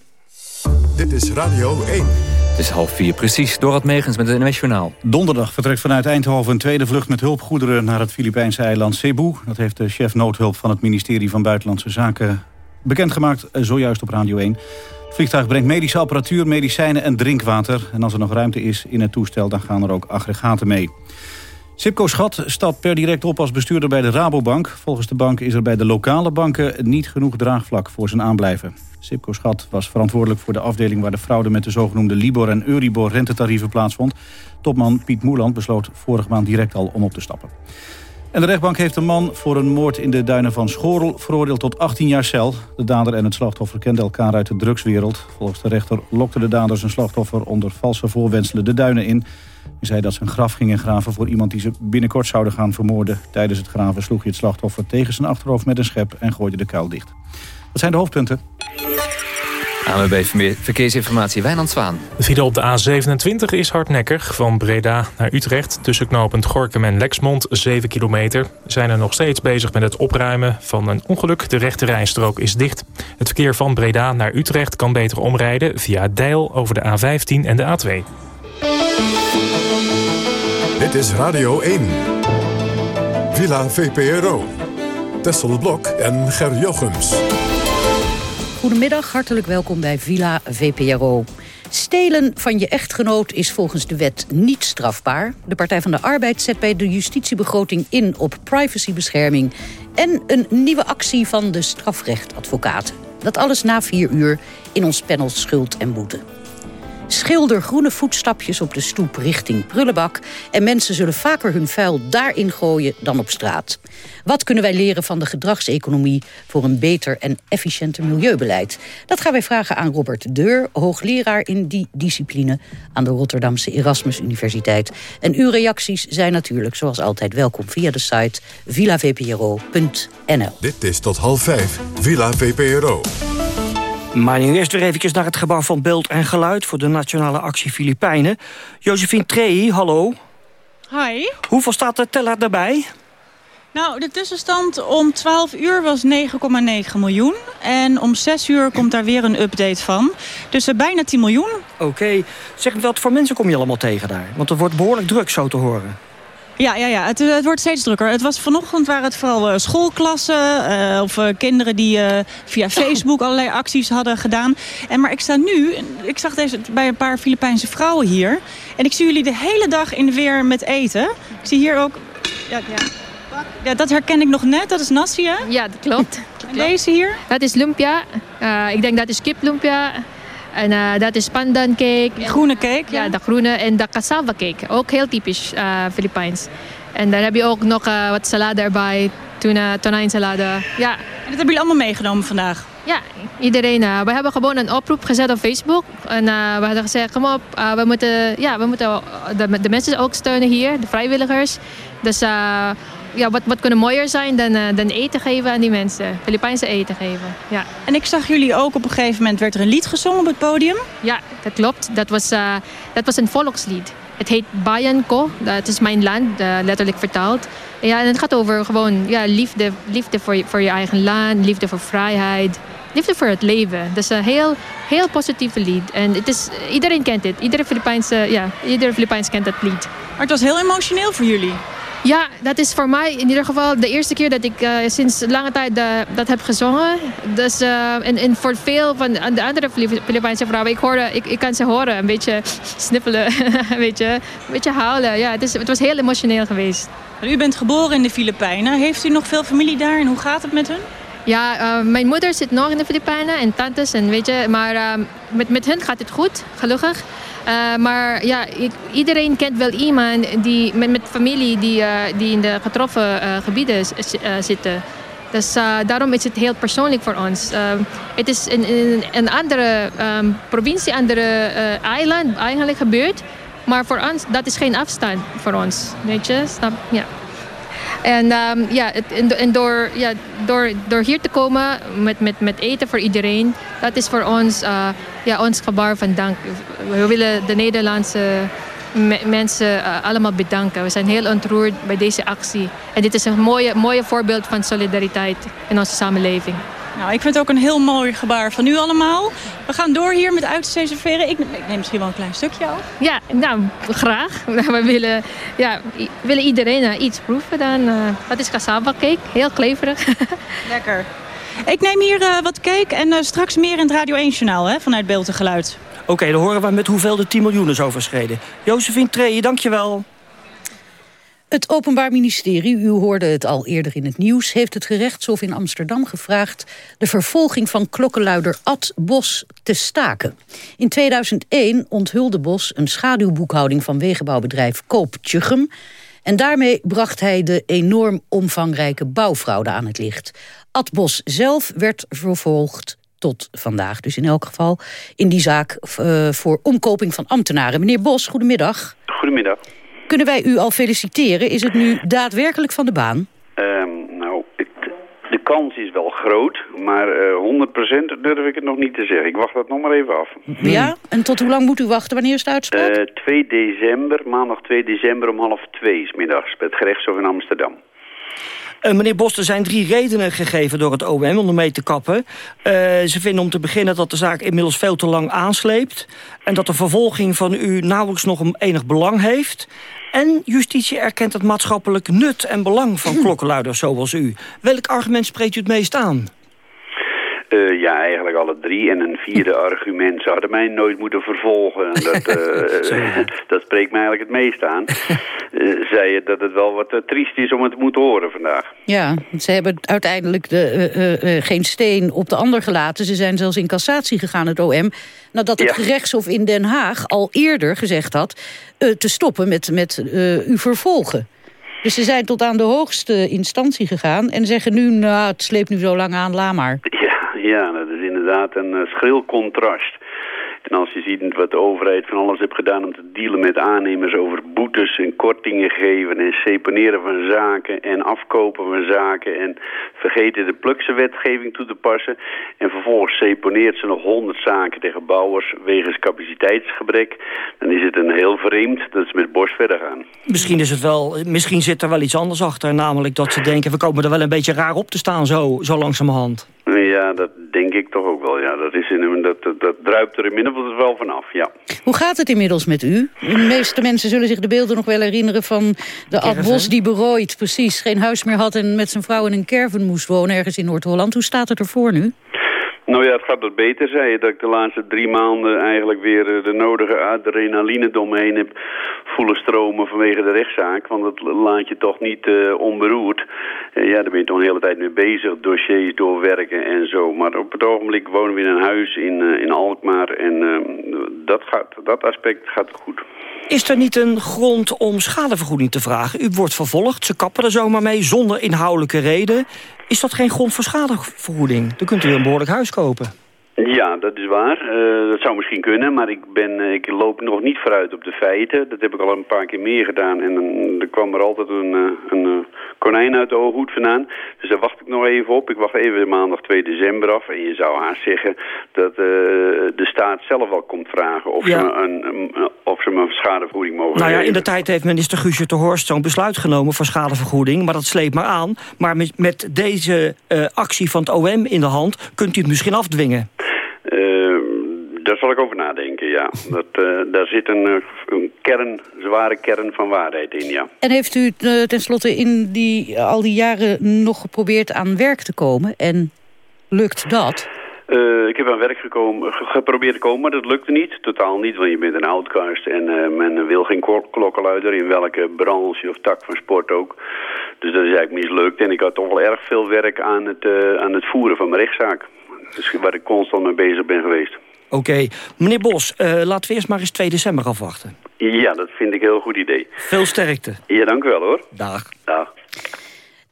Dit is Radio 1. Het is half vier, precies. Dorad Megens met het NWS Journaal. Donderdag vertrekt vanuit Eindhoven een tweede vlucht met hulpgoederen... naar het Filipijnse eiland Cebu. Dat heeft de chef noodhulp van het ministerie van Buitenlandse Zaken bekendgemaakt zojuist op Radio 1. Het vliegtuig brengt medische apparatuur, medicijnen en drinkwater. En als er nog ruimte is in het toestel, dan gaan er ook aggregaten mee. Sipco Schat stapt per direct op als bestuurder bij de Rabobank. Volgens de bank is er bij de lokale banken niet genoeg draagvlak voor zijn aanblijven. Sipco Schat was verantwoordelijk voor de afdeling... waar de fraude met de zogenoemde Libor en Euribor rentetarieven plaatsvond. Topman Piet Moeland besloot vorige maand direct al om op te stappen. En de rechtbank heeft een man voor een moord in de duinen van Schorel... veroordeeld tot 18 jaar cel. De dader en het slachtoffer kenden elkaar uit de drugswereld. Volgens de rechter lokte de dader zijn slachtoffer... onder valse voorwenselen de duinen in. Hij zei dat ze een graf gingen graven voor iemand die ze binnenkort zouden gaan vermoorden. Tijdens het graven sloeg hij het slachtoffer tegen zijn achterhoofd met een schep... en gooide de kuil dicht. Dat zijn de hoofdpunten. AMB Verkeersinformatie, Wijnand Zwaan. De file op de A27 is hardnekkig. Van Breda naar Utrecht. Tussen knooppunt Gorkum en Lexmond, 7 kilometer. Zijn er nog steeds bezig met het opruimen van een ongeluk. De rechte rijstrook is dicht. Het verkeer van Breda naar Utrecht kan beter omrijden... via Deil over de A15 en de A2. Dit is Radio 1. Villa VPRO. Tessel Blok en Ger Jochems. Goedemiddag, hartelijk welkom bij Villa VPRO. Stelen van je echtgenoot is volgens de wet niet strafbaar. De Partij van de Arbeid zet bij de justitiebegroting in op privacybescherming... en een nieuwe actie van de strafrechtadvocaat. Dat alles na vier uur in ons panel Schuld en Boete. Schilder groene voetstapjes op de stoep richting Prullenbak... en mensen zullen vaker hun vuil daarin gooien dan op straat. Wat kunnen wij leren van de gedragseconomie... voor een beter en efficiënter milieubeleid? Dat gaan wij vragen aan Robert Deur, hoogleraar in die discipline... aan de Rotterdamse Erasmus Universiteit. En uw reacties zijn natuurlijk, zoals altijd, welkom via de site villavpro.nl. Dit is tot half vijf, Villa VPRO. Maar nu eerst weer eventjes naar het gebouw van beeld en geluid... voor de Nationale Actie Filipijnen. Josephine Trei, hallo. Hi. Hoeveel staat de teller daarbij? Nou, de tussenstand om 12 uur was 9,9 miljoen. En om 6 uur komt daar weer een update van. Dus uh, bijna 10 miljoen. Oké. Zeg, wat voor mensen kom je allemaal tegen daar? Want het wordt behoorlijk druk zo te horen. Ja, ja, ja. Het, het, wordt steeds drukker. Het was vanochtend waren het vooral uh, schoolklassen uh, of uh, kinderen die via Facebook allerlei acties hadden gedaan. En, maar ik sta nu, ik zag deze bij een paar Filipijnse vrouwen hier. En ik zie jullie de hele dag in de weer met eten. Ik zie hier ook... Ja, ja. Ja, dat herken ik nog net. Dat is nasi, hè? Ja, dat klopt. En deze hier? Dat is lumpia. ik denk dat is kip lumpia. En uh, dat is pandan cake. groene cake? Ja, ja de groene. En de cassava cake. Ook heel typisch uh, Filipijns. En daar heb je ook nog uh, wat salade erbij. Tuna, tonijnsalade. Ja. En dat hebben jullie allemaal meegenomen vandaag? Ja, iedereen. we hebben gewoon een oproep gezet op Facebook. En we hadden gezegd, kom op, we moeten, ja, we moeten de, de mensen ook steunen hier. De vrijwilligers. Dus ja, wat, wat kunnen mooier zijn dan, uh, dan eten geven aan die mensen. Filipijnse eten geven, ja. En ik zag jullie ook op een gegeven moment, werd er een lied gezongen op het podium? Ja, dat klopt. Dat was, uh, dat was een volkslied. Het heet Bayan Ko, dat is mijn land, uh, letterlijk vertaald. Ja, en het gaat over gewoon ja, liefde, liefde voor, je, voor je eigen land, liefde voor vrijheid, liefde voor het leven. Dat is een heel, heel positieve lied. En het is, iedereen kent het. Iedere Filipijnse, ja, iedere Filipijns kent dat lied. Maar het was heel emotioneel voor jullie. Ja, dat is voor mij in ieder geval de eerste keer dat ik uh, sinds lange tijd uh, dat heb gezongen. Dus, en, en voor veel van de andere Filipijnse vrouwen, ik, hoorde, ik, ik kan ze horen, een beetje (laughs) snippelen, een, (laughs) beetje, een beetje huilen. Ja, het, is, het was heel emotioneel geweest. U bent geboren in de Filipijnen. Heeft u nog veel familie daar en hoe gaat het met hun? Ja, mijn moeder zit nog in de Filipijnen en tantes en weet je, maar met, met hen gaat het goed, gelukkig. Uh, maar ja, ik, iedereen kent wel iemand die, met, met familie die, die in de getroffen gebieden zitten. Dus daarom is het heel persoonlijk voor ons. het is in, een andere um, provincie, andere eiland eigenlijk gebeurd. Maar voor ons, dat is geen afstand voor ons. Weet je, snap? Ja. En, um, ja, het, en, door, ja, door, door hier te komen met, met, met eten voor iedereen, dat is voor ons uh, ja, ons gebaar van dank. We willen de Nederlandse mensen uh, allemaal bedanken. We zijn heel ontroerd bij deze actie. En dit is een mooie, mooie voorbeeld van solidariteit in onze samenleving. Nou, ik vind het ook een heel mooi gebaar van u allemaal. We gaan door hier met uit te serveren. Ik, ik, neem misschien wel een klein stukje af. Ja, nou, graag. (laughs) We willen, ja, willen iedereen uh, iets proeven. Dan, uh, dat is cassava cake, heel kleverig. (laughs) Lekker. Ik neem hier uh, wat cake en straks meer in het Radio 1 Journaal hè, vanuit Beeld en Geluid. Oké, okay, dan horen we met hoeveel de 10 miljoen is overschreden. Josephine Tree, dankjewel. Het Openbaar Ministerie, u hoorde het al eerder in het nieuws... heeft het gerechtshof in Amsterdam gevraagd... de vervolging van klokkenluider Ad Bos te staken. In 2001 onthulde Bos een schaduwboekhouding... van wegenbouwbedrijf Koop Tjuchem... En daarmee bracht hij de enorm omvangrijke bouwfraude aan het licht. Ad Bos zelf werd vervolgd tot vandaag. Dus in elk geval in die zaak uh, voor omkoping van ambtenaren. Meneer Bos, goedemiddag. Goedemiddag. Kunnen wij u al feliciteren? Is het nu daadwerkelijk van de baan? Um, nou, het, de kans is wel groot, maar uh, 100% durf ik het nog niet te zeggen. Ik wacht dat nog maar even af. Ja? En tot hoe lang moet u wachten? Wanneer is het uitspraak? Uh, 2 december, maandag 2 december om half 2 's middags bij het gerechtshof in Amsterdam. Uh, meneer Bos, er zijn drie redenen gegeven door het OM om ermee te kappen. Uh, ze vinden om te beginnen dat de zaak inmiddels veel te lang aansleept... en dat de vervolging van u nauwelijks nog een enig belang heeft... En justitie erkent het maatschappelijk nut en belang van (clears throat) klokkenluiders zoals u. Welk argument spreekt u het meest aan? Uh, ja, eigenlijk alle drie. En een vierde (laughs) argument. Ze hadden mij nooit moeten vervolgen. Dat, (laughs) uh, (laughs) dat spreekt mij eigenlijk het meest aan. Uh, zei je dat het wel wat triest is om het te moeten horen vandaag. Ja, ze hebben uiteindelijk de, geen steen op de ander gelaten. Ze zijn zelfs in cassatie gegaan, het OM. Nadat het ja. gerechtshof in Den Haag al eerder gezegd had... te stoppen met, met u vervolgen. Dus ze zijn tot aan de hoogste instantie gegaan... en zeggen nu, nou, het sleept nu zo lang aan, la maar. Ja, dat is inderdaad een uh, schril contrast. En als je ziet wat de overheid van alles heeft gedaan om te dealen met aannemers over boetes en kortingen geven en seponeren van zaken en afkopen van zaken en vergeten de plukse wetgeving toe te passen. En vervolgens seponeert ze nog honderd zaken tegen bouwers wegens capaciteitsgebrek. Dan is het een heel vreemd dat ze met Bos verder gaan. Misschien, is het wel, misschien zit er wel iets anders achter, namelijk dat ze denken we komen er wel een beetje raar op te staan zo, zo langzamerhand. Ja, dat denk ik toch ook wel. Ja, dat, is in, dat, dat, dat druipt er inmiddels wel vanaf, ja. Hoe gaat het inmiddels met u? De meeste mensen zullen zich de beelden nog wel herinneren van de Ad Bos die berooid, precies, geen huis meer had en met zijn vrouw in een caravan moest wonen ergens in Noord-Holland. Hoe staat het ervoor nu? Nou ja, het gaat wat beter, zei je. Dat ik de laatste drie maanden eigenlijk weer de nodige adrenaline door heb voelen stromen vanwege de rechtszaak. Want dat laat je toch niet uh, onberoerd. Uh, ja, daar ben je toch een hele tijd mee bezig. Dossiers doorwerken en zo. Maar op het ogenblik wonen we in een huis in, in Alkmaar. En dat, gaat, dat aspect gaat goed. Is er niet een grond om schadevergoeding te vragen? U wordt vervolgd, ze kappen er zomaar mee zonder inhoudelijke reden. Is dat geen grond voor schadevergoeding? Dan kunt u een behoorlijk huis kopen. Ja, dat is waar. Uh, dat zou misschien kunnen, maar ik, ben, uh, ik loop nog niet vooruit op de feiten. Dat heb ik al een paar keer meer gedaan en uh, er kwam er altijd een, een konijn uit de ooghoed vandaan. Dus daar wacht ik nog even op. Ik wacht even maandag 2 december af. En je zou haast zeggen dat de staat zelf wel komt vragen of, ja. ze, een, een, of ze me een schadevergoeding mogen Nou ja, geven. in de tijd heeft minister Guusje de Horst zo'n besluit genomen voor schadevergoeding. Maar dat sleept maar aan. Maar met, met deze actie van het OM in de hand kunt u het misschien afdwingen. Zal ik over nadenken, ja. Dat, uh, daar zit een, een kern, zware kern van waarheid in, ja. En heeft u uh, tenslotte in die, al die jaren nog geprobeerd aan werk te komen? En lukt dat? Uh, ik heb aan werk gekomen, geprobeerd te komen, maar dat lukte niet. Totaal niet, want je bent een outcast en uh, men wil geen klokkenluider in welke branche of tak van sport ook. Dus dat is eigenlijk mislukt. En ik had toch wel erg veel werk aan het, uh, aan het voeren van mijn rechtszaak. Dus waar ik constant mee bezig ben geweest. Oké. Okay. Meneer Bos, uh, laten we eerst maar eens 2 december afwachten. Ja, dat vind ik een heel goed idee. Veel sterkte. Ja, dank u wel hoor. Dag. Dag.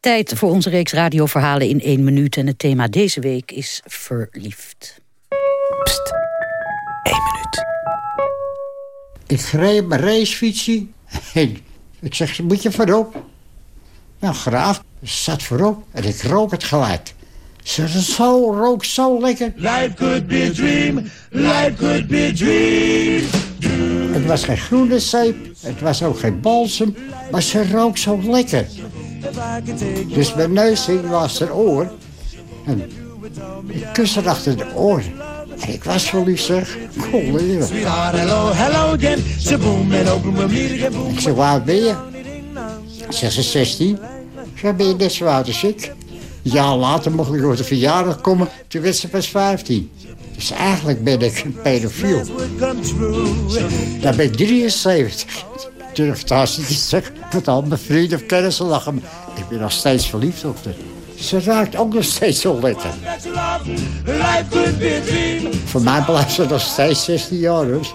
Tijd voor onze reeks radioverhalen in één minuut. En het thema deze week is verliefd. Pst, één minuut. Ik greep mijn racefietsje. (laughs) En ik zeg, moet je voorop? Nou, graaf. zat voorop en ik rook het gelijk. Ze zo rook zo lekker. Life could be a dream, life could be a dream. Het was geen groene zeep, het was ook geen balsem, maar ze rook zo lekker. Dus mijn neus hing was haar oor. En ik kuste achter de oren. En ik was verliefd zeg. Cool, Sweetheart, hello, hello again. Ze boom en open me meet again. Ik zeg, waar ben je? Zeg ze 16. Zo ben je net zo oud als ik. Een jaar later mocht ik op de verjaardag komen. Toen werd ze pas 15. Dus eigenlijk ben ik een pedofiel. Dan ben ik 73. Durf thuis niet te zeggen. Al mijn vrienden of kennissen lachen. Ik ben nog steeds verliefd op haar. Ze raakt ook nog steeds zo lekker. Voor mij blijft ze nog steeds 16 jaar, dus.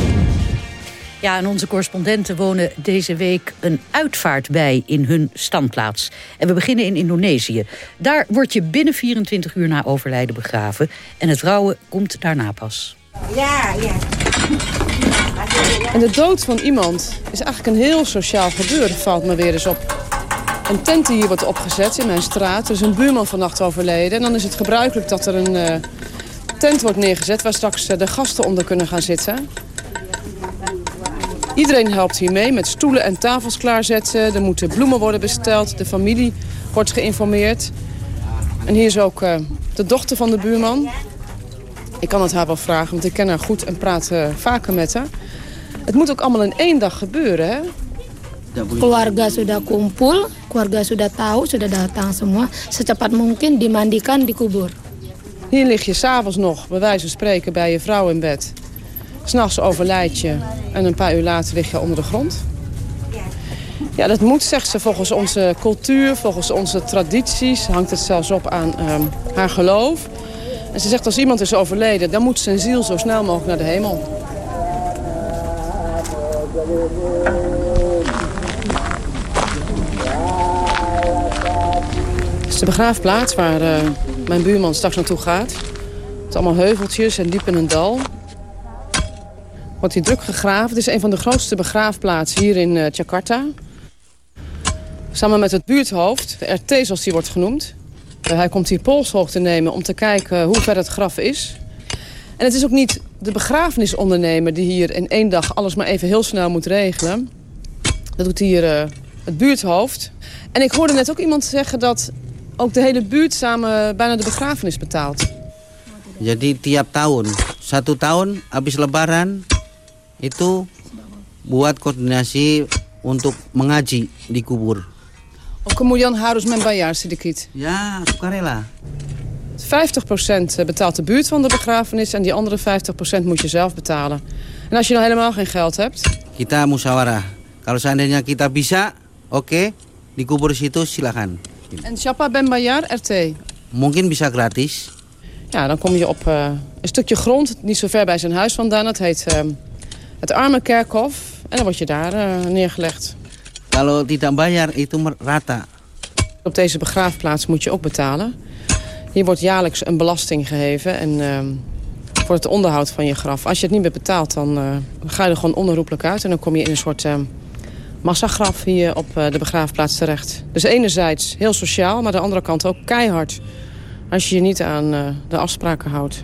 Ja, en onze correspondenten wonen deze week een uitvaart bij in hun standplaats. En we beginnen in Indonesië. Daar word je binnen 24 uur na overlijden begraven. En het rouwen komt daarna pas. Ja, ja. En de dood van iemand is eigenlijk een heel sociaal gebeuren, valt me weer eens op. Een tent die hier wordt opgezet in mijn straat. Er is een buurman vannacht overleden. En dan is het gebruikelijk dat er een uh, tent wordt neergezet... waar straks uh, de gasten onder kunnen gaan zitten. Iedereen helpt hier mee met stoelen en tafels klaarzetten. Er moeten bloemen worden besteld. De familie wordt geïnformeerd. En hier is ook uh, de dochter van de buurman. Ik kan het haar wel vragen, want ik ken haar goed en praat vaker met haar. Het moet ook allemaal in één dag gebeuren, hè? Keluarga sudah kumpul, keluarga sudah tahu, sudah datang semua. Secepat mungkin dimandikan, dikubur. Hier lig je s'avonds nog, bij wijze van spreken, bij je vrouw in bed. S'nachts overlijd je en een paar uur later lig je onder de grond. Ja, dat moet, zegt ze, volgens onze cultuur, volgens onze tradities. Hangt het zelfs op aan um, haar geloof. En ze zegt, als iemand is overleden, dan moet zijn ziel zo snel mogelijk naar de hemel. Dit is de begraafplaats waar uh, mijn buurman straks naartoe gaat. Het is allemaal heuveltjes en diep in een dal. Wordt hier druk gegraven. Het is een van de grootste begraafplaatsen hier in uh, Jakarta. Samen met het buurthoofd, de RT zoals die wordt genoemd. Uh, hij komt hier polshoogte nemen om te kijken hoe ver het graf is. En het is ook niet de begrafenisondernemer die hier in één dag alles maar even heel snel moet regelen. Dat doet hier uh, het buurthoofd. En ik hoorde net ook iemand zeggen dat ook de hele buurt samen bijna de begrafenis betaalt. Jadi tiap tahun, satu tahun habis lebaran itu buat koordinasi untuk mengaji di kubur. Ook kemudian harus membayar sedikit. Ja, sukarela. 50% betaalt de buurt van de begrafenis en die andere 50% moet je zelf betalen. En als je dan helemaal geen geld hebt? Kita musyawarah. Kalau seandainya kita bisa, oké, okay, dikubur situ silakan. En siapa ben bayar RT? Mungkin bisa gratis. Ja, dan kom je op uh, een stukje grond, niet zo ver bij zijn huis vandaan. Dat heet uh, het Arme Kerkhof. En dan word je daar uh, neergelegd. Kalau tidak bayar, itu rata. Op deze begraafplaats moet je ook betalen. Hier wordt jaarlijks een belasting geheven en, uh, voor het onderhoud van je graf. Als je het niet meer betaalt, dan uh, ga je er gewoon onherroepelijk uit. En dan kom je in een soort uh, massagraf hier op de begraafplaats terecht. Dus enerzijds heel sociaal, maar de andere kant ook keihard. Als je je niet aan de afspraken houdt.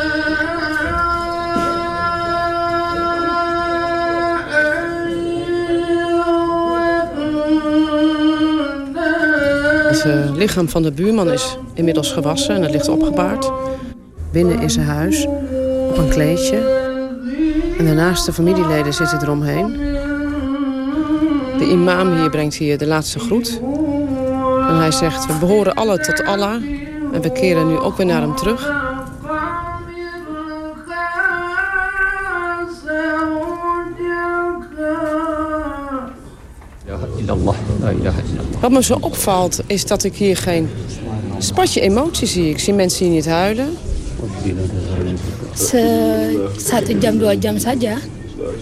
Het uh, lichaam van de buurman is inmiddels gewassen en het ligt opgebaard. Binnen in zijn huis, op een kleedje. En de naaste familieleden zitten eromheen. De imam hier brengt hier de laatste groet. En hij zegt, we behoren alle tot Allah. En we keren nu ook weer naar hem terug. Wat me zo opvalt is dat ik hier geen spatje emotie zie. Ik zie mensen hier niet huilen. Se satu jam dua jam saja.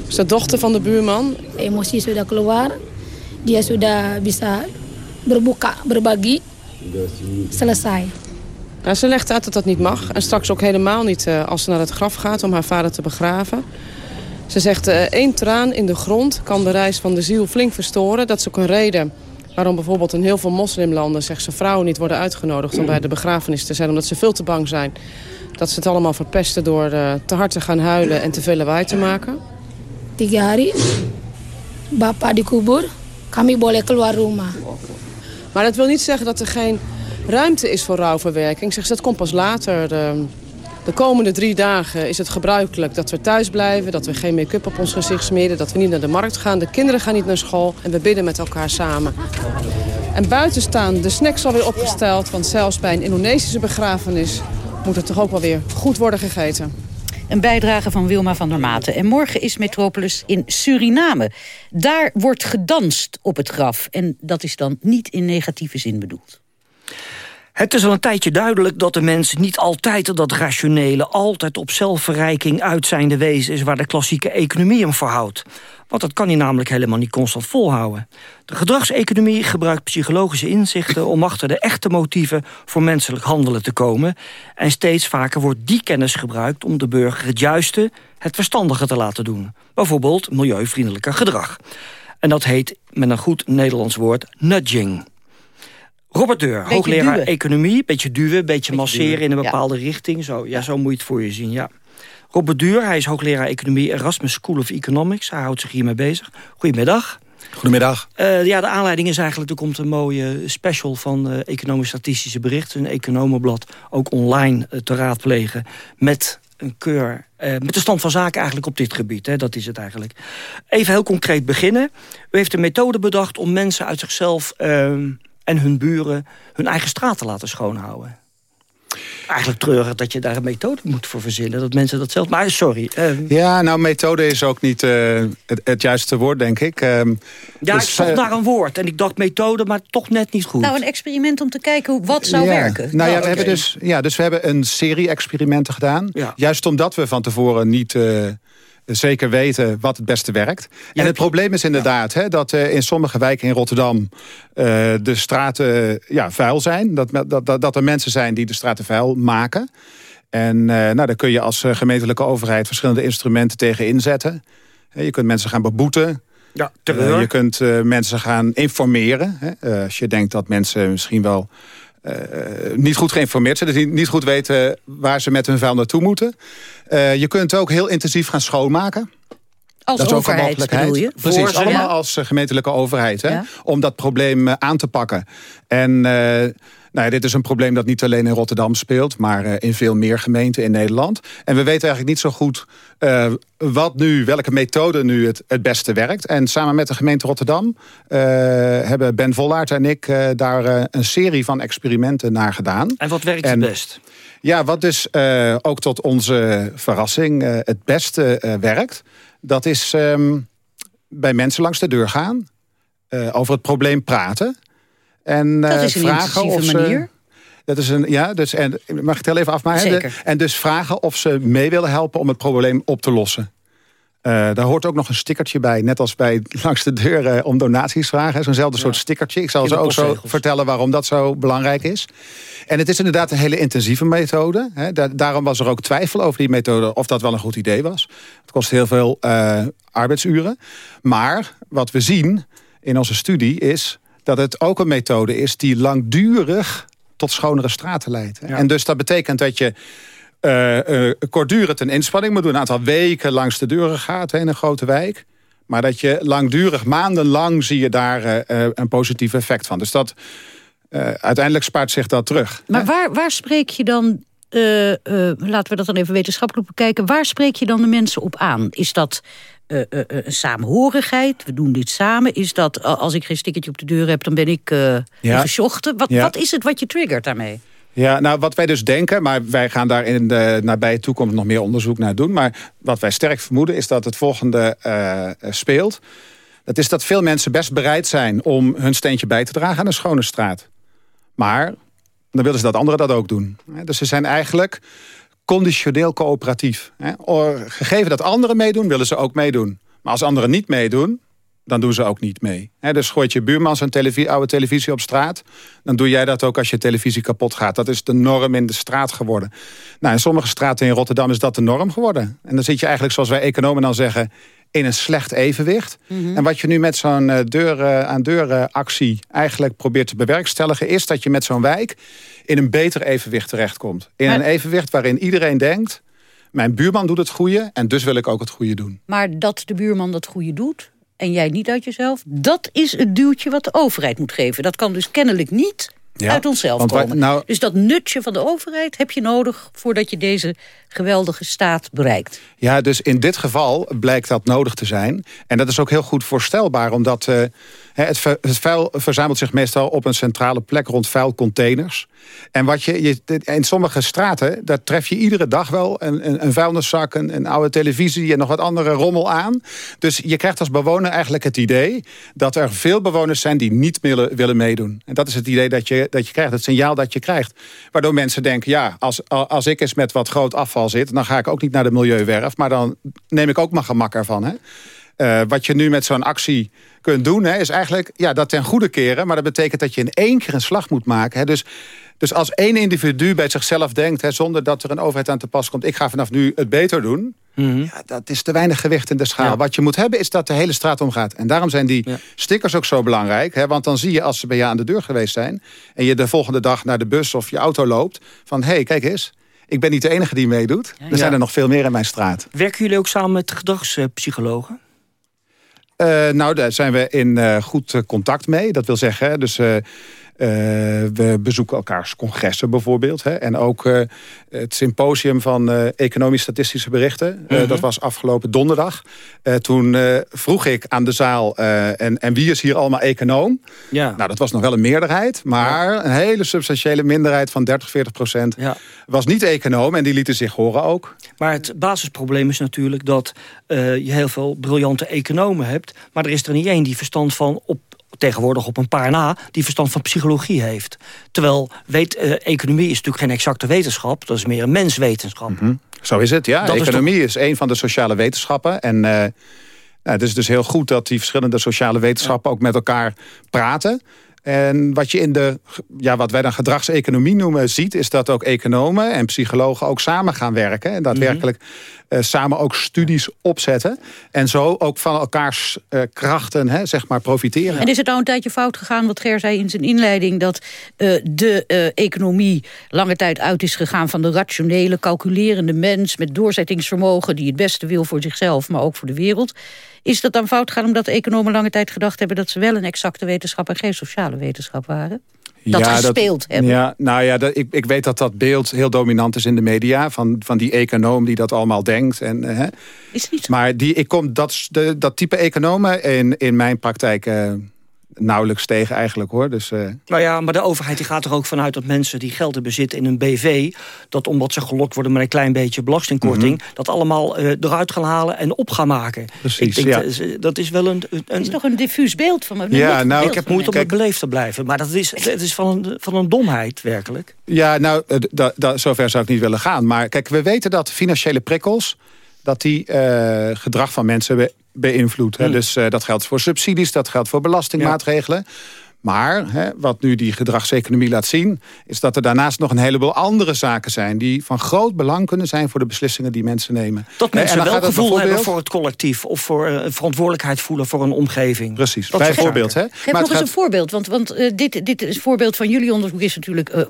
is de dochter van de buurman. Emosi sudah keluar. Dia sudah bisa berbuka, berbagi. Selesai. Nou, ze legt uit dat dat niet mag. En straks ook helemaal niet uh, als ze naar het graf gaat om haar vader te begraven. Ze zegt, uh, één traan in de grond kan de reis van de ziel flink verstoren. Dat is ook een reden Waarom bijvoorbeeld in heel veel moslimlanden zeggen vrouwen niet worden uitgenodigd om bij de begrafenis te zijn. Omdat ze veel te bang zijn dat ze het allemaal verpesten door uh, te hard te gaan huilen en te veel lawaai te maken. Tiga hari, bapak dikubur, kami boleh keluar rumah. Maar dat wil niet zeggen dat er geen ruimte is voor rouwverwerking. Zeg, dat komt pas later. De, de komende drie dagen is het gebruikelijk dat we thuis blijven... dat we geen make-up op ons gezicht smeren, dat we niet naar de markt gaan... de kinderen gaan niet naar school en we bidden met elkaar samen. En buiten staan de snacks alweer opgesteld... want zelfs bij een Indonesische begrafenis moet het toch ook wel weer goed worden gegeten. Een bijdrage van Wilma van der Maten. En morgen is Metropolis in Suriname. Daar wordt gedanst op het graf. En dat is dan niet in negatieve zin bedoeld. Het is al een tijdje duidelijk dat de mens niet altijd dat rationele... altijd op zelfverrijking uitzijnde wezen is... waar de klassieke economie hem verhoudt. Want dat kan hij namelijk helemaal niet constant volhouden. De gedragseconomie gebruikt psychologische inzichten... om achter de echte motieven voor menselijk handelen te komen. En steeds vaker wordt die kennis gebruikt... om de burger het juiste, het verstandige te laten doen. Bijvoorbeeld milieuvriendelijker gedrag. En dat heet met een goed Nederlands woord nudging. Robert Deur, hoogleraar economie. Beetje duwen, beetje, masseren in een bepaalde richting. Zo, ja, zo moet je het voor je zien, ja. Robert Duur, hij is hoogleraar economie Erasmus School of Economics. Hij houdt zich hiermee bezig. Goedemiddag. Goedemiddag. Uh, ja, de aanleiding is eigenlijk, er komt een mooie special van uh, Economisch-Statistische Berichten. Een economenblad, ook online uh, te raadplegen. Met een keur, met de stand van zaken eigenlijk op dit gebied. Hè, dat is het eigenlijk. Even heel concreet beginnen. U heeft een methode bedacht om mensen uit zichzelf ehm, en hun buren... hun eigen straat te laten schoonhouden eigenlijk treurig dat je daar een methode moet voor verzinnen. Dat mensen dat zelf... Maar sorry. Uh... Ja, nou, methode is ook niet uh, het, het, juiste woord, denk ik. Uh, ja, dus, ik zocht naar een woord. En ik dacht methode, maar toch net niet goed. Nou, een experiment om te kijken wat zou ja. werken. Nou, ja, we hebben dus, ja, dus we hebben een serie experimenten gedaan. Ja. Juist omdat we van tevoren niet zeker weten wat het beste werkt. en het probleem is inderdaad hè, dat uh, in sommige wijken in Rotterdam... Uh, de straten ja, vuil zijn. Dat, dat, dat, dat er mensen zijn die de straten vuil maken. En uh, nou, daar kun je als gemeentelijke overheid verschillende instrumenten tegen inzetten. Je kunt mensen gaan beboeten. Ja, je kunt mensen gaan informeren. Hè. als je denkt dat mensen misschien wel uh, niet goed geïnformeerd zijn. Dus niet goed weten waar ze met hun vuil naartoe moeten. Uh, je kunt ook heel intensief gaan schoonmaken. Als dat is overheid ook een mogelijkheid. bedoel je? Precies, Voor, allemaal ja? als gemeentelijke overheid. Hè, Ja. Om dat probleem aan te pakken. En nou ja, dit is een probleem dat niet alleen in Rotterdam speelt... maar uh, in veel meer gemeenten in Nederland. En we weten eigenlijk niet zo goed uh, wat nu, welke methode nu het, het beste werkt. En samen met de gemeente Rotterdam uh, hebben Ben Vollaert en ik daar een serie van experimenten naar gedaan. En wat werkt het best? Ja, wat dus ook tot onze verrassing het beste werkt... dat is um, bij mensen langs de deur gaan, over het probleem praten... En, dat is een vragen of ze, manier. Dat is een, ja, dus, en, mag ik het heel even afmaken? Zeker. En dus vragen of ze mee willen helpen om het probleem op te lossen. Uh, daar hoort ook nog een stickertje bij. Net als bij (laughs) langs de deur uh, om donaties vragen. Zo'nzelfde ja. soort stickertje. Ik zal ze ook zo vertellen waarom dat zo belangrijk is. En het is inderdaad een hele intensieve methode. Hè. Da daarom was er ook twijfel over die methode of dat wel een goed idee was. Het kost heel veel uh, arbeidsuren. Maar wat we zien in onze studie is dat het ook een methode is die langdurig tot schonere straten leidt. Ja. En dus dat betekent dat je uh, uh, kortdurend een inspanning moet doen. Een aantal weken langs de deuren gaat in een grote wijk. Maar dat je langdurig, maandenlang zie je daar uh, een positief effect van. Dus dat uiteindelijk spaart zich dat terug. Maar waar, waar spreek je dan... laten we dat dan even wetenschappelijk bekijken. Waar spreek je dan de mensen op aan? Is dat uh, uh, een samenhorigheid. We doen dit samen. Is dat als ik geen stickertje op de deur heb, dan ben ik uh, ja. Wat, ja. wat is het wat je triggert daarmee? Ja, nou wat wij dus denken, maar wij gaan daar in de nabije toekomst nog meer onderzoek naar doen. Maar wat wij sterk vermoeden is dat het volgende speelt. Dat is dat veel mensen best bereid zijn om hun steentje bij te dragen aan een schone straat. Maar dan willen ze dat anderen dat ook doen. Dus ze zijn eigenlijk conditioneel coöperatief. Gegeven dat anderen meedoen, willen ze ook meedoen. Maar als anderen niet meedoen, dan doen ze ook niet mee. dus gooit je buurman zijn oude televisie op straat... dan doe jij dat ook als je televisie kapot gaat. Dat is de norm in de straat geworden. Nou, in sommige straten in Rotterdam is dat de norm geworden. En dan zit je eigenlijk, zoals wij economen dan zeggen... in een slecht evenwicht. Mhm. En wat je nu met zo'n uh, deur-aan-deur actie eigenlijk probeert te bewerkstelligen... is dat je met zo'n wijk in een beter evenwicht terechtkomt. In een evenwicht waarin iedereen denkt... mijn buurman doet het goede en dus wil ik ook het goede doen. Maar dat de buurman dat goede doet en jij niet uit jezelf... dat is het duwtje wat de overheid moet geven. Dat kan dus kennelijk niet uit onszelf komen. nou, dus dat nutje van de overheid heb je nodig... voordat je deze geweldige staat bereikt. Ja, dus in dit geval blijkt dat nodig te zijn. En dat is ook heel goed voorstelbaar, omdat uh, het, het, vuil verzamelt zich meestal op een centrale plek rond vuilcontainers. En wat je, je, in sommige straten, daar tref je iedere dag wel een, een, een vuilniszak, een, een, oude televisie en nog wat andere rommel aan. Dus je krijgt als bewoner eigenlijk het idee dat er veel bewoners zijn die niet willen, willen meedoen. En dat is het idee dat je, dat je krijgt, het signaal dat je krijgt. Waardoor mensen denken, ja, als, als ik eens met wat groot afval zit, dan ga ik ook niet naar de milieuwerf, maar dan neem ik ook mijn gemak ervan. Hè? Uh, wat je nu met zo'n actie kunt doen, hè, is eigenlijk ja, dat ten goede keren. Maar dat betekent dat je in één keer een slag moet maken. Hè. Dus, dus als één individu bij zichzelf denkt, hè, zonder dat er een overheid aan te pas komt... ik ga vanaf nu het beter doen, Mhm. ja, dat is te weinig gewicht in de schaal. Wat je moet hebben is dat de hele straat omgaat. En daarom zijn die stickers ook zo belangrijk. Hè, want dan zie je als ze bij je aan de deur geweest zijn... en je de volgende dag naar de bus of je auto loopt... van hé, hey, kijk eens, ik ben niet de enige die meedoet. Er zijn er nog veel meer in mijn straat. Werken jullie ook samen met gedragspsychologen? Uh, nou, daar zijn we in uh, goed uh, contact mee. Dat wil zeggen, dus we bezoeken elkaars congressen bijvoorbeeld. Hè, en ook het symposium van economisch-statistische berichten. Mhm. Dat was afgelopen donderdag. toen vroeg ik aan de zaal, en, en wie is hier allemaal econoom? Ja. Nou, dat was nog wel een meerderheid. Maar ja. een hele substantiële minderheid van 30, 40 procent ja. was niet econoom. En die lieten zich horen ook. Maar het basisprobleem is natuurlijk dat je heel veel briljante economen hebt. Maar er is er niet één die verstand van op tegenwoordig op een paar na... die verstand van psychologie heeft. Terwijl weet, uh, economie is natuurlijk geen exacte wetenschap. Dat is meer een menswetenschap. Mm -hmm. Zo is het, ja. Dat economie is, is, een van de sociale wetenschappen. En uh, nou, het is dus heel goed dat die verschillende sociale wetenschappen... ook met elkaar praten. En wat je in de, ja, wat wij dan gedragseconomie noemen, ziet... is dat ook economen en psychologen ook samen gaan werken. En daadwerkelijk mm -hmm. uh, samen ook studies opzetten. En zo ook van elkaars uh, krachten hè, zeg maar, profiteren. En is het nou een tijdje fout gegaan, wat Ger zei in zijn inleiding... dat uh, de economie lange tijd uit is gegaan van de rationele, calculerende mens... met doorzettingsvermogen die het beste wil voor zichzelf, maar ook voor de wereld... Is dat dan fout gegaan omdat economen lange tijd gedacht hebben... dat ze wel een exacte wetenschap en geen sociale wetenschap waren? Dat ja, gespeeld dat, hebben. Ja, nou ja, dat, ik, ik weet dat dat beeld heel dominant is in de media... van, van die econoom die dat allemaal denkt. En, hè. Is niet zo. Maar die, ik kom dat, de, dat type economen in, in mijn praktijk... Uh, nauwelijks tegen eigenlijk hoor. Dus, uh... Nou ja, maar de overheid die gaat er ook vanuit dat mensen die geld bezitten in een BV... dat omdat ze gelokt worden met een klein beetje belastingkorting... Mm -hmm. dat allemaal uh, eruit gaan halen en op gaan maken. Precies, ik denk ja. dat, dat, is wel een... een het is toch een diffuus beeld van me. Ja, nou, ik heb moeite om het beleefd te blijven. Maar dat is, het is van, een, van een domheid, werkelijk. Ja, nou, da, da, zover zou ik niet willen gaan. Maar kijk, we weten dat financiële prikkels... dat die uh, gedrag van mensen beïnvloedt. Mm. Dus uh, dat geldt voor subsidies, dat geldt voor belastingmaatregelen. Ja. Maar hè, wat nu die gedragseconomie laat zien... is dat er daarnaast nog een heleboel andere zaken zijn... die van groot belang kunnen zijn voor de beslissingen die mensen nemen. Dat mensen wel gevoel bijvoorbeeld... hebben voor het collectief... of voor uh, verantwoordelijkheid voelen voor een omgeving. Precies, dat bijvoorbeeld. Hè? Geef nog eens gaat... een voorbeeld, want, want uh, dit, dit is voorbeeld van jullie onderzoek... is natuurlijk uh,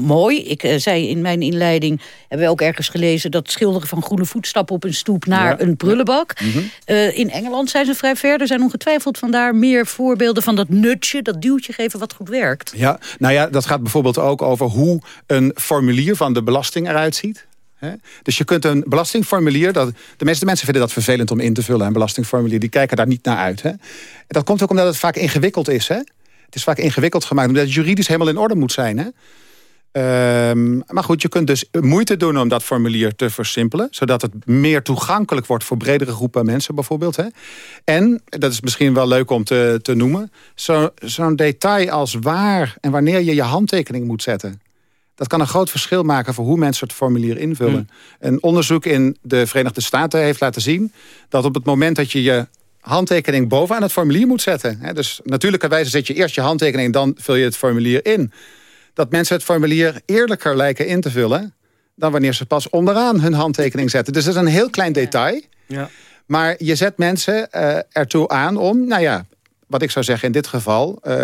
mooi. Ik uh, zei in mijn inleiding, hebben we ook ergens gelezen... dat schilderen van groene voetstappen op een stoep naar ja. een prullenbak. Mm -hmm. uh, in Engeland zijn ze vrij ver. Er zijn ongetwijfeld vandaar meer voorbeelden van dat nutje... dat duwtje geven wat goed werkt. Ja, nou ja, dat gaat bijvoorbeeld ook over hoe een formulier van de belasting eruit ziet. He? Dus je kunt een belastingformulier... Dat, de meeste mensen vinden dat vervelend om in te vullen. Een belastingformulier, die kijken daar niet naar uit. Hè? En dat komt ook omdat het vaak ingewikkeld is. Het is vaak ingewikkeld gemaakt omdat het juridisch helemaal in orde moet zijn. Um, maar goed, je kunt dus moeite doen om dat formulier te versimpelen... zodat het meer toegankelijk wordt voor bredere groepen mensen bijvoorbeeld. Hè? En, dat is misschien wel leuk om te, te noemen... zo'n zo detail als waar en wanneer je je handtekening moet zetten. Dat kan een groot verschil maken voor hoe mensen het formulier invullen. Hmm. Een onderzoek in de Verenigde Staten heeft laten zien... dat op het moment dat je je handtekening bovenaan het formulier moet zetten... Hè, dus natuurlijkerwijze zet je eerst je handtekening... en dan vul je het formulier in dat mensen het formulier eerlijker lijken in te vullen... dan wanneer ze pas onderaan hun handtekening zetten. Dus dat is een heel klein detail. Ja. Maar je zet mensen uh, ertoe aan om, nou ja, wat ik zou zeggen in dit geval, uh,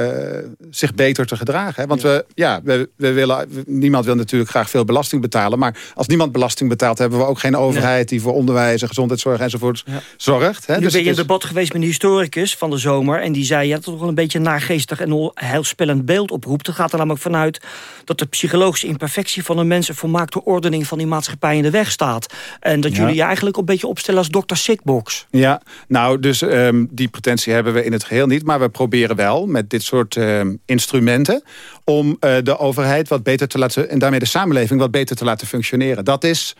zich beter te gedragen. Want we, ja, we, we willen, niemand wil natuurlijk graag veel belasting betalen. Maar als niemand belasting betaalt, hebben we ook geen overheid die voor onderwijs en gezondheidszorg enzovoort ja. zorgt. Hè? Dus ben je in debat geweest met een historicus van de zomer. En die zei, ja, dat toch wel een beetje een naargeestig en heilspellend beeld oproept. Het gaat er namelijk vanuit dat de psychologische imperfectie van een mens een volmaakte ordening van die maatschappij in de weg staat. En dat jullie je eigenlijk een beetje opstellen als dokter Sickbox. Ja, nou, dus um, die pretentie hebben we in het geheel niet. Maar we proberen wel met dit soort uh, instrumenten... om uh, de overheid wat beter te laten... en daarmee de samenleving wat beter te laten functioneren. Dat is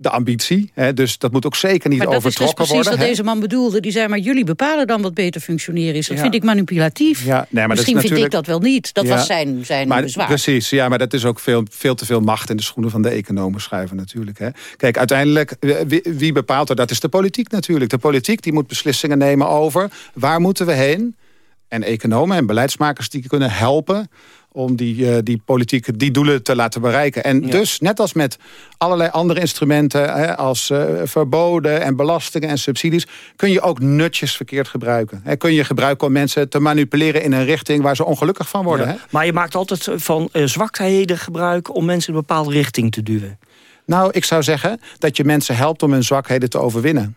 de ambitie. Hè, dus dat moet ook zeker niet maar overtrokken worden. dat is precies wat deze man bedoelde. Die zei, maar jullie bepalen dan wat beter functioneren is. Dat ja. vind ik manipulatief. Ja, nee, maar Misschien dat is vind ik dat wel niet. Dat ja, was zijn, zijn maar, bezwaar. Precies, ja, maar dat is ook veel, veel te veel macht in de schoenen van de economen schrijven natuurlijk. Hè. Kijk, uiteindelijk, wie, wie bepaalt er? Dat is de politiek natuurlijk. De politiek die moet beslissingen nemen over waar moeten we heen. En economen en beleidsmakers die kunnen helpen om die, uh, die politieke die doelen te laten bereiken. En ja. dus, net als met allerlei andere instrumenten... Hè, als uh, verboden en belastingen en subsidies... kun je ook nutjes verkeerd gebruiken. Hè, kun je gebruiken om mensen te manipuleren in een richting... waar ze ongelukkig van worden. Ja. Hè? Maar je maakt altijd van uh, zwakheden gebruik... om mensen in een bepaalde richting te duwen. Nou, ik zou zeggen dat je mensen helpt om hun zwakheden te overwinnen.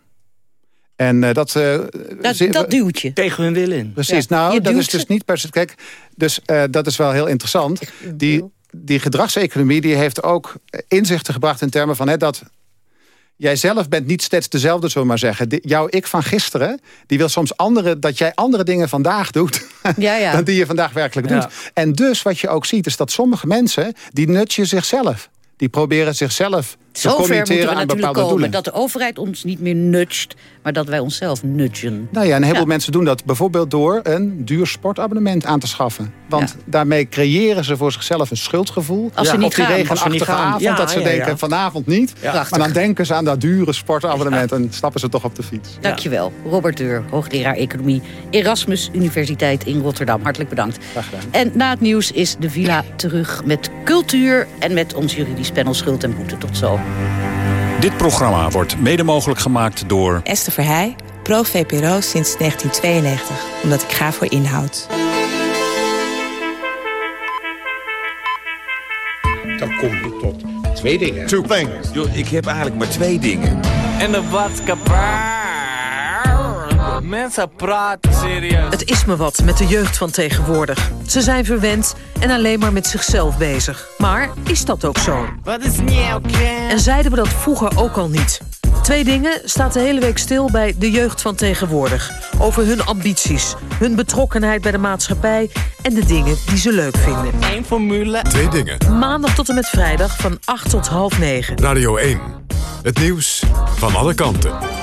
En uh, dat, uh, dat, dat duwt je. Tegen hun wil in. Precies, ja. nou, dat is dus niet per se... Kijk, dus uh, dat is wel heel interessant. Die, die gedragseconomie die heeft ook inzichten gebracht in termen van... Hè, dat jij zelf bent niet steeds dezelfde, zullen we maar zeggen. De, jouw ik van gisteren, die wil soms andere, dat jij andere dingen vandaag doet... Ja, ja. (laughs) dan die je vandaag werkelijk doet. En dus wat je ook ziet, is dat sommige mensen... die nutje zichzelf. Die proberen zichzelf Zover moeten we natuurlijk komen doelen. dat de overheid ons niet meer nudgt, maar dat wij onszelf nudgen. Nou ja, een heleboel mensen doen dat bijvoorbeeld door een duur sportabonnement aan te schaffen. Want ja. daarmee creëren ze voor zichzelf een schuldgevoel. Als ze ja, niet op die gaan, regenachtige avond, ja, dat ze denken vanavond niet. Maar dan denken ze aan dat dure sportabonnement en stappen ze toch op de fiets. Dankjewel, Robert Deur, hoogleraar Economie, Erasmus Universiteit in Rotterdam. Hartelijk bedankt. Graag gedaan. En na het nieuws is de Villa terug met cultuur en met ons juridisch panel Schuld en Boete. Tot zo. Dit programma wordt mede mogelijk gemaakt door... Esther Verheij, pro-VPRO sinds 1992. Omdat ik ga voor inhoud. Dan kom je tot twee dingen. Two things. Yo, ik heb eigenlijk maar twee dingen. En de maatschappij. Mensen praten serieus. Het is me wat met de jeugd van tegenwoordig. Ze zijn verwend en alleen maar met zichzelf bezig. Maar is dat ook zo? Wat is nieuw, En zeiden we dat vroeger ook al niet? Twee dingen staat de hele week stil bij de jeugd van tegenwoordig. Over hun ambities, hun betrokkenheid bij de maatschappij... en de dingen die ze leuk vinden. Eén formule. Twee dingen. Maandag tot en met vrijdag van 8 tot half 9. Radio 1. Het nieuws van alle kanten.